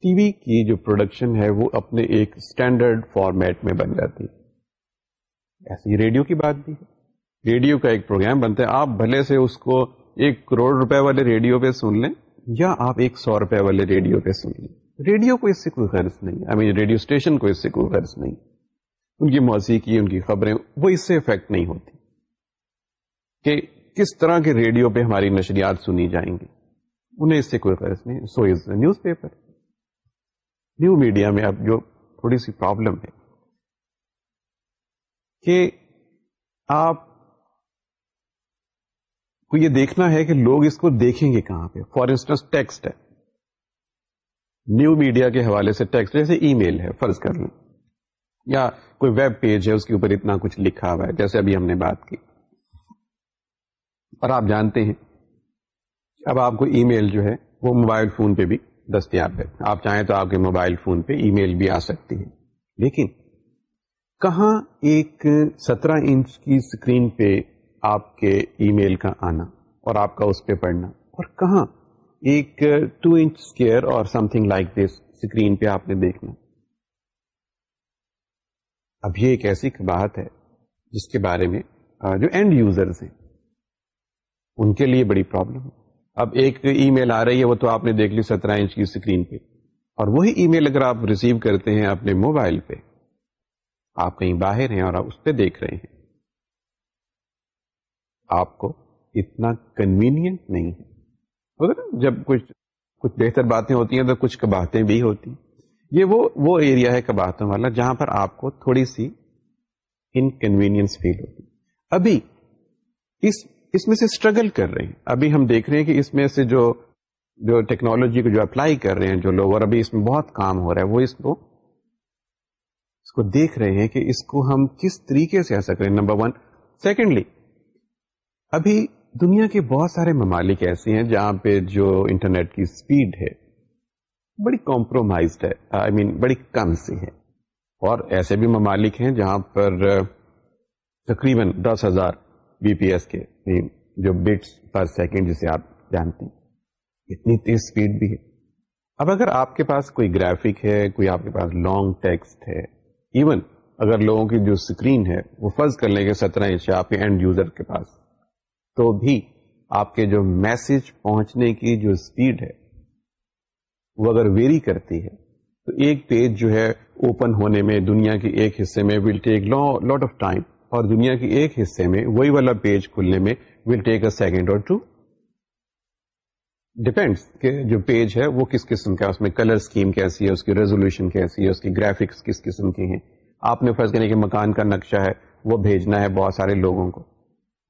ٹی وی کی جو پروڈکشن ہے وہ اپنے ایک اسٹینڈرڈ فارمیٹ میں بن جاتی ہے ایسے ہی ریڈیو کی بات بھی ہے ریڈیو کا ایک پروگرام بنتا ہے آپ بھلے سے اس کو ایک کروڑ روپے والے ریڈیو پہ سن لیں یا آپ ایک سو روپے والے ریڈیو پہ سن لیں ریڈیو کو اس سے کوئی غرض نہیں آئی مین ریڈیو اسٹیشن کو اس سے کوئی غرض نہیں ان کی موسیقی ان کی خبریں وہ اس سے افیکٹ نہیں ہوتی کہ کس طرح کے ریڈیو پہ ہماری نشریات سنی جائیں گی انہیں اس سے کوئی غرض نہیں so is newspaper new media میں اب جو تھوڑی سی پرابلم ہے کہ آپ کو یہ دیکھنا ہے کہ لوگ اس کو دیکھیں گے کہاں پہ فار انسٹنس ٹیکسٹ ہے نیو میڈیا کے حوالے سے ٹیکسٹ جیسے ای میل ہے فرض کر لیں یا کوئی ویب پیج ہے اس کے اوپر اتنا کچھ لکھا ہوا ہے جیسے ابھی ہم نے بات کی اور آپ جانتے ہیں اب آپ کو ای میل جو ہے وہ موبائل فون پہ بھی دستیاب ہے آپ چاہیں تو آپ کے موبائل فون پہ ای میل بھی آ سکتی ہے لیکن کہاں ایک سترہ انچ کی اسکرین پہ آپ کے ای میل کا آنا اور آپ کا اس پہ پڑھنا اور کہاں ایک ٹو انچ اسکیئر اور something like this screen پہ آپ نے دیکھنا اب یہ ایک ایسی بات ہے جس کے بارے میں جو اینڈ یوزرز ہیں ان کے لیے بڑی پرابلم ہے اب ایک ای میل آ رہی ہے وہ تو آپ نے دیکھ لی سترہ انچ کی اسکرین پہ اور وہی ای میل اگر آپ ریسیو کرتے ہیں اپنے موبائل پہ آپ کہیں باہر ہیں اور آپ اس پہ دیکھ رہے ہیں آپ کو اتنا کنوینئنٹ نہیں ہے جب کچھ کچھ بہتر باتیں ہوتی ہیں تو کچھ کباہتیں بھی ہوتی یہ وہ وہ ایریا ہے کباہتوں والا جہاں پر آپ کو تھوڑی سی انکنوینئنس فیل ہوتی ابھی اس اس میں سے اسٹرگل کر رہے ہیں ابھی ہم دیکھ رہے ہیں کہ اس میں سے جو جو ٹیکنالوجی کو جو اپلائی کر رہے ہیں جو لوگ اور ابھی اس میں بہت کام ہو رہا ہے وہ اس کو اس کو دیکھ رہے ہیں کہ اس کو ہم کس طریقے سے ایسا کریں نمبر ون سیکنڈلی ابھی دنیا کے بہت سارے ممالک ایسے ہیں جہاں پہ جو انٹرنیٹ کی اسپیڈ ہے بڑی کمپرومائزڈ ہے آئی I مین mean, بڑی کم سی ہے اور ایسے بھی ممالک ہیں جہاں پر تقریباً دس ہزار بی پی ایس کے جو بٹس پر سیکنڈ جسے آپ جانتے ہیں اتنی تیز اسپیڈ بھی ہے اب اگر آپ کے پاس کوئی گرافک ہے کوئی آپ کے پاس لانگ ٹیکسٹ ہے ایون اگر لوگوں کی جو اسکرین ہے وہ فرض کر لیں گے سترہ انچ آپ کے اینڈ یوزر کے پاس تو بھی آپ کے جو میسج پہنچنے کی جو اسپیڈ ہے وہ اگر ویری کرتی ہے تو ایک پیج جو ہے اوپن ہونے میں دنیا کے ایک حصے میں will take lot lot of time اور دنیا کے ایک حصے میں وہی والا پیج کھلنے میں will take a second or two depends کہ جو پیج ہے وہ کس قسم کا اس میں کلر اسکیم کیسی ہے اس کی ریزولوشن کیسی ہے اس کی گرافکس کس قسم کی ہیں آپ نے فرض کرنے کے مکان کا نقشہ ہے وہ بھیجنا ہے بہت سارے لوگوں کو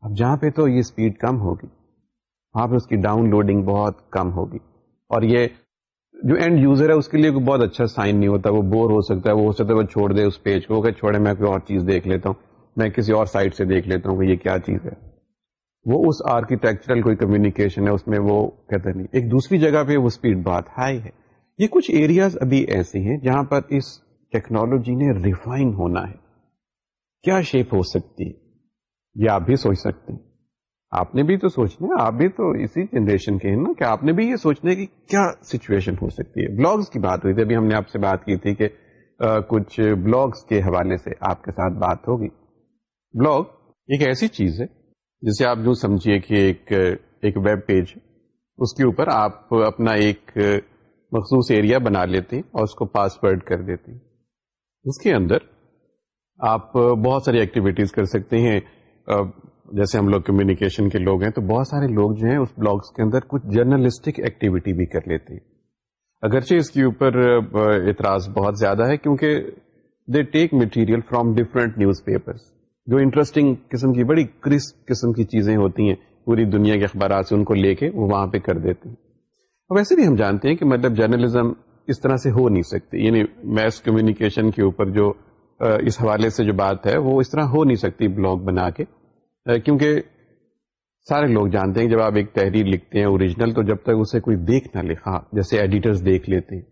اب جہاں پہ تو یہ اسپیڈ کم ہوگی وہاں پہ اس کی ڈاؤن لوڈنگ بہت کم ہوگی اور یہ جو اینڈ یوزر ہے اس کے لیے کوئی بہت اچھا سائن نہیں ہوتا وہ بور ہو سکتا ہے وہ ہو سکتا ہے وہ چھوڑ دے اس پیج کو کہ چھوڑے میں کوئی اور چیز دیکھ لیتا ہوں میں کسی اور سائٹ سے دیکھ لیتا ہوں کہ یہ کیا چیز ہے وہ اس آرکیٹیکچرل کوئی کمیونیکیشن ہے اس میں وہ کہتے نہیں ایک دوسری جگہ پہ وہ اسپیڈ بہت ہائی ہے یہ کچھ ایریاز ابھی ایسے ہیں جہاں پر اس ٹیکنالوجی نے ریفائن ہونا ہے کیا شیپ ہو سکتی ہے یہ آپ بھی سوچ سکتے ہیں آپ نے بھی تو سوچنا ہے آپ بھی تو اسی جنریشن کے ہیں نا کہ آپ نے بھی یہ سوچنا ہے کہ کیا سچویشن ہو سکتی ہے بلاگس کی بات ہوئی تھی ابھی ہم نے آپ سے بات کی تھی کہ کچھ بلاگس کے حوالے سے آپ کے ساتھ بات ہوگی بلاگ ایک ایسی چیز ہے جسے آپ جو سمجھیے کہ ایک ایک ویب پیج اس کے اوپر آپ اپنا ایک مخصوص ایریا بنا لیتے اور اس کو پاسورڈ کر دیتے اس کے اندر آپ بہت ساری ایکٹیویٹیز کر سکتے ہیں جیسے ہم لوگ کمیونیکیشن کے لوگ ہیں تو بہت سارے لوگ جو ہیں اس بلاگس کے اندر کچھ جرنلسٹک ایکٹیویٹی بھی کر لیتے ہیں اگرچہ اس کے اوپر اعتراض بہت زیادہ ہے کیونکہ they take material from different newspapers جو انٹرسٹنگ قسم کی بڑی کرسپ قسم کی چیزیں ہوتی ہیں پوری دنیا کے اخبارات سے ان کو لے کے وہ وہاں پہ کر دیتے ہیں ویسے بھی ہم جانتے ہیں کہ مطلب جرنلزم اس طرح سے ہو نہیں سکتی یعنی میس کمیونیکیشن کے اوپر جو اس حوالے سے جو بات ہے وہ اس طرح ہو نہیں سکتی بلاگ بنا کے کیونکہ سارے لوگ جانتے ہیں جب آپ ایک تحریر لکھتے ہیں اوریجنل تو جب تک اسے کوئی دیکھ نہ لکھا ہاں، جیسے ایڈیٹرز دیکھ لیتے ہیں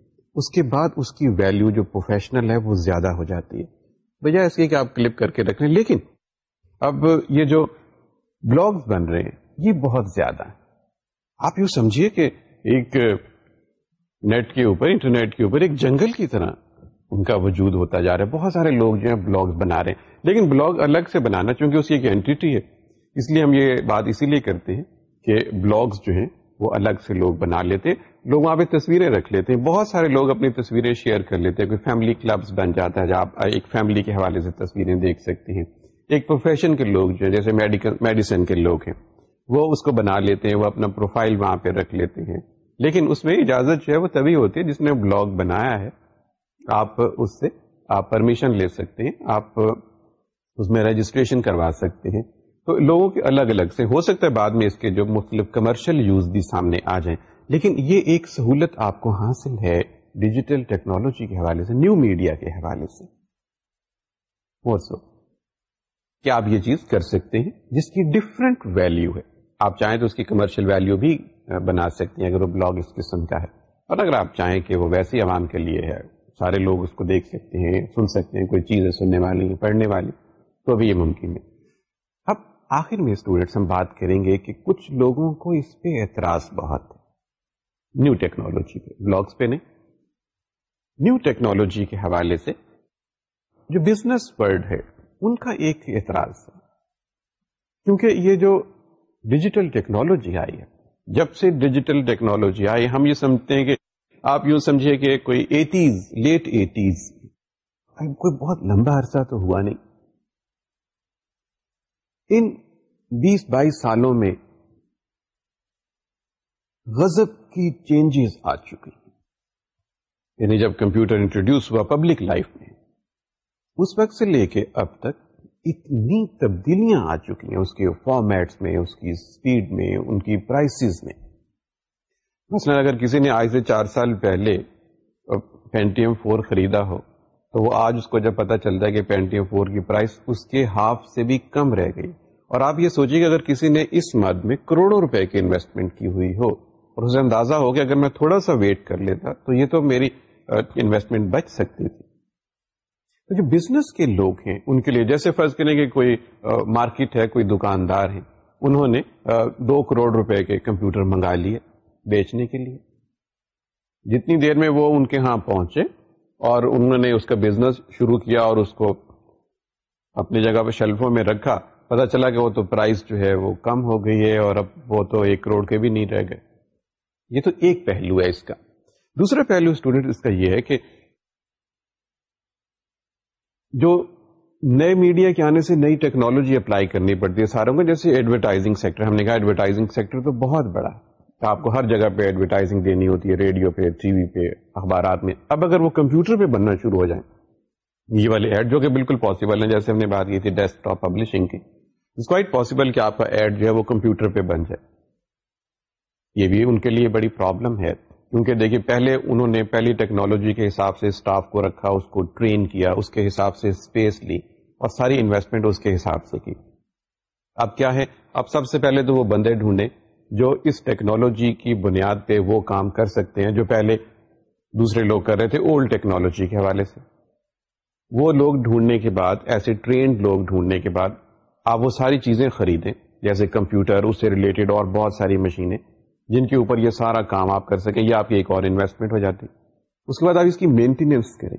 اس کے بعد اس کی ویلیو جو پروفیشنل ہے وہ زیادہ ہو جاتی ہے بجائے اس کے کہ آپ کلپ کر کے رکھ لیں لیکن اب یہ جو بلاگ بن رہے ہیں یہ بہت زیادہ ہے آپ یوں سمجھیے کہ ایک نیٹ کے اوپر انٹرنیٹ کے اوپر ایک جنگل کی طرح ان کا وجود ہوتا جا رہا ہے بہت سارے لوگ جو ہیں بلاگز بنا رہے ہیں لیکن بلاگ الگ سے بنانا چونکہ اس کی ایک اینٹی ہے اس لیے ہم یہ بات اسی لیے کرتے ہیں کہ بلاگز جو ہیں وہ الگ سے لوگ بنا لیتے ہیں لوگ وہاں پہ تصویریں رکھ لیتے ہیں بہت سارے لوگ اپنی تصویریں شیئر کر لیتے ہیں کوئی فیملی کلبس بن جاتا ہے جہاں آپ ایک فیملی کے حوالے سے تصویریں دیکھ سکتے ہیں ایک پروفیشن کے لوگ جو ہیں جیسے میڈیکل میڈیسن کے لوگ ہیں وہ اس کو بنا لیتے ہیں وہ اپنا پروفائل وہاں پہ رکھ لیتے ہیں لیکن اس میں اجازت جو ہے وہ تبھی ہوتی ہے جس نے بلاگ بنایا ہے آپ اس سے آپ پرمیشن لے سکتے ہیں آپ اس میں رجسٹریشن کروا سکتے ہیں تو لوگوں کے الگ الگ سے ہو سکتا ہے بعد میں اس کے جو مختلف کمرشل یوز بھی سامنے آ جائیں لیکن یہ ایک سہولت آپ کو حاصل ہے ڈیجیٹل ٹیکنالوجی کے حوالے سے نیو میڈیا کے حوالے سے سو کیا آپ یہ چیز کر سکتے ہیں جس کی ڈفرینٹ ویلو ہے آپ چاہیں تو اس کی کمرشل ویلو بھی بنا سکتے ہیں اگر وہ بلاگ اس قسم کا ہے اور اگر آپ چاہیں کہ وہ ویسی عوام کے لیے ہے سارے لوگ اس کو دیکھ سکتے ہیں سن سکتے ہیں کوئی چیزیں سننے والی پڑھنے والی تو ابھی یہ ممکن ہے اب آخر میں اسٹوڈینٹس ہم بات کریں گے کہ کچھ لوگوں کو اس پہ اعتراض بہت ہے نیو ٹیکنالوجی پہ بلاگس پہ نہیں نیو ٹیکنالوجی کے حوالے سے جو بزنس ورڈ ہے ان کا ایک اعتراض ہے کیونکہ یہ جو ڈیجیٹل ٹیکنالوجی آئی ہے جب سے ڈیجیٹل ٹیکنالوجی آئی ہم یہ سمجھتے ہیں کہ آپ یوں سمجھے کہ کوئی ایٹیز لیٹ ایٹیز کوئی بہت لمبا عرصہ تو ہوا نہیں ان بیس بائیس سالوں میں غزب کی چینجز آ چکی یعنی جب کمپیوٹر انٹروڈیوس ہوا پبلک لائف میں اس وقت سے لے کے اب تک اتنی تبدیلیاں آ چکی ہیں اس کے فارمیٹس میں اس کی اسپیڈ میں ان کی پرائسز میں مثلا اگر کسی نے آج سے چار سال پہلے پینٹی ایم فور خریدا ہو تو وہ آج اس کو جب پتا چلتا ہے کہ پینٹی ایم فور کی پرائس اس کے ہاف سے بھی کم رہ گئی اور آپ یہ سوچیے کہ اگر کسی نے اس مد میں کروڑوں روپے کی انویسٹمنٹ کی ہوئی ہو اور اسے اندازہ ہو کہ اگر میں تھوڑا سا ویٹ کر لیتا تو یہ تو میری انویسٹمنٹ بچ سکتی تھی تو جو بزنس کے لوگ ہیں ان کے لیے جیسے فرض کریں کہ کوئی مارکیٹ ہے کوئی دکاندار ہے انہوں نے دو کروڑ روپے کے کمپیوٹر منگا لیے بیچنے کے لیے جتنی دیر میں وہ ان کے ہاں پہنچے اور انہوں نے اس کا بزنس شروع کیا اور اس کو اپنی جگہ پہ شیلفوں میں رکھا پتا چلا کہ وہ تو پرائز جو ہے وہ کم ہو گئی ہے اور اب وہ تو ایک کروڑ کے بھی نہیں رہ گئے یہ تو ایک پہلو ہے اس کا دوسرا پہلو اسٹوڈنٹ اس کا یہ ہے کہ جو نئے میڈیا کے آنے سے نئی ٹیکنالوجی اپلائی کرنی پڑتی ہے ساروں کو جیسے ایڈورٹائزنگ سیکٹر ہم نے کہا ایڈورٹائزنگ سیکٹر تو بہت بڑا ہے آپ کو ہر جگہ پہ ایڈورٹائزنگ دینی ہوتی ہے ریڈیو پہ ٹی وی پہ اخبارات میں اب اگر وہ کمپیوٹر پہ بننا شروع ہو جائیں یہ والے ایڈ جو کہ بالکل پاسبل ہیں جیسے ہم نے بات کی تھی ڈیسک ٹاپ پبلشنگ کی اٹس کوائٹ پاسبل کہ آپ کا ایڈ جو ہے وہ کمپیوٹر پہ بن جائے یہ بھی ان کے لیے بڑی پرابلم ہے کیونکہ دیکھیے پہلے انہوں نے پہلی ٹیکنالوجی کے حساب سے اسٹاف کو رکھا اس کو ٹرین کیا اس کے حساب سے اسپیس لی اور ساری انویسٹمنٹ اس کے حساب سے کی اب کیا ہے اب سب سے پہلے تو وہ بندے ڈھونڈے جو اس ٹیکنالوجی کی بنیاد پہ وہ کام کر سکتے ہیں جو پہلے دوسرے لوگ کر رہے تھے اولڈ ٹیکنالوجی کے حوالے سے وہ لوگ ڈھونڈنے کے بعد ایسے ٹرینڈ لوگ ڈھونڈنے کے بعد آپ وہ ساری چیزیں خریدیں جیسے کمپیوٹر اس سے ریلیٹڈ اور بہت ساری مشینیں جن کے اوپر یہ سارا کام آپ کر سکیں یہ آپ کی ایک اور انویسٹمنٹ ہو جاتی اس کے بعد آپ اس کی مینٹیننس کریں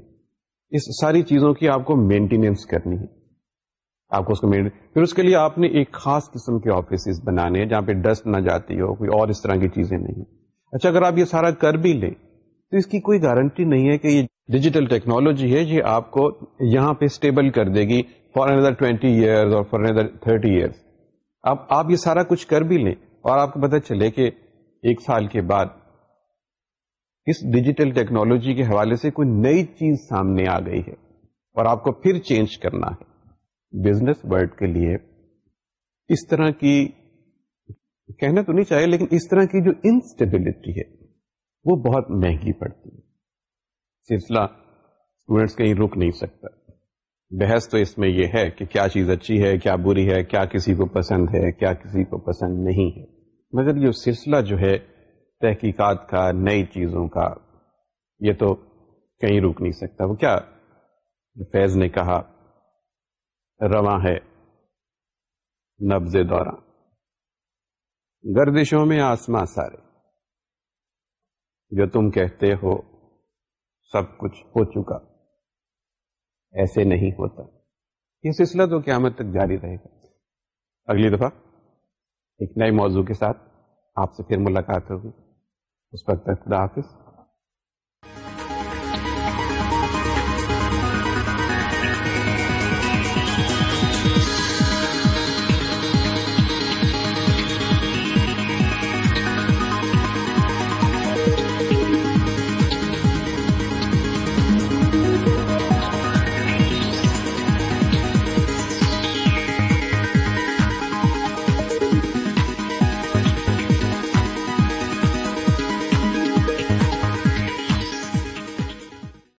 اس ساری چیزوں کی آپ کو مینٹیننس کرنی ہے آپ کو اس کو میڈ پھر اس کے لیے آپ نے ایک خاص قسم کے آفیسز بنانے ہیں جہاں پہ ڈسٹ نہ جاتی ہو کوئی اور اس طرح کی چیزیں نہیں اچھا اگر آپ یہ سارا کر بھی لیں تو اس کی کوئی گارنٹی نہیں ہے کہ یہ ڈیجیٹل ٹیکنالوجی ہے یہ آپ کو یہاں پہ اسٹیبل کر دے گی فار اندر ٹوینٹی ایئرز اور فار اندر تھرٹی ایئرس اب آپ یہ سارا کچھ کر بھی لیں اور آپ کو پتہ چلے کہ ایک سال کے بعد اس ڈیجیٹل ٹیکنالوجی کے حوالے سے کوئی نئی چیز سامنے آ گئی ہے اور آپ کو پھر چینج کرنا ہے بزنس ورلڈ کے لیے اس طرح کی کہنا تو نہیں چاہیے لیکن اس طرح کی جو انسٹیبلٹی ہے وہ بہت مہنگی پڑتی ہے سلسلہ اسٹوڈینٹس کہیں رک نہیں سکتا بحث تو اس میں یہ ہے کہ کیا چیز اچھی ہے کیا بری ہے کیا کسی کو پسند ہے کیا کسی کو پسند نہیں ہے مگر یہ سلسلہ جو ہے تحقیقات کا نئی چیزوں کا یہ تو کہیں رک نہیں سکتا وہ کیا فیض نے کہا رواں ہے نبز دوران گردشوں میں آسماں سارے جو تم کہتے ہو سب کچھ ہو چکا ایسے نہیں ہوتا یہ سلسلہ تو قیامت تک جاری رہے گا اگلی دفعہ ایک نئے موضوع کے ساتھ آپ سے پھر ملاقات ہوگی اس وقت خدا حافظ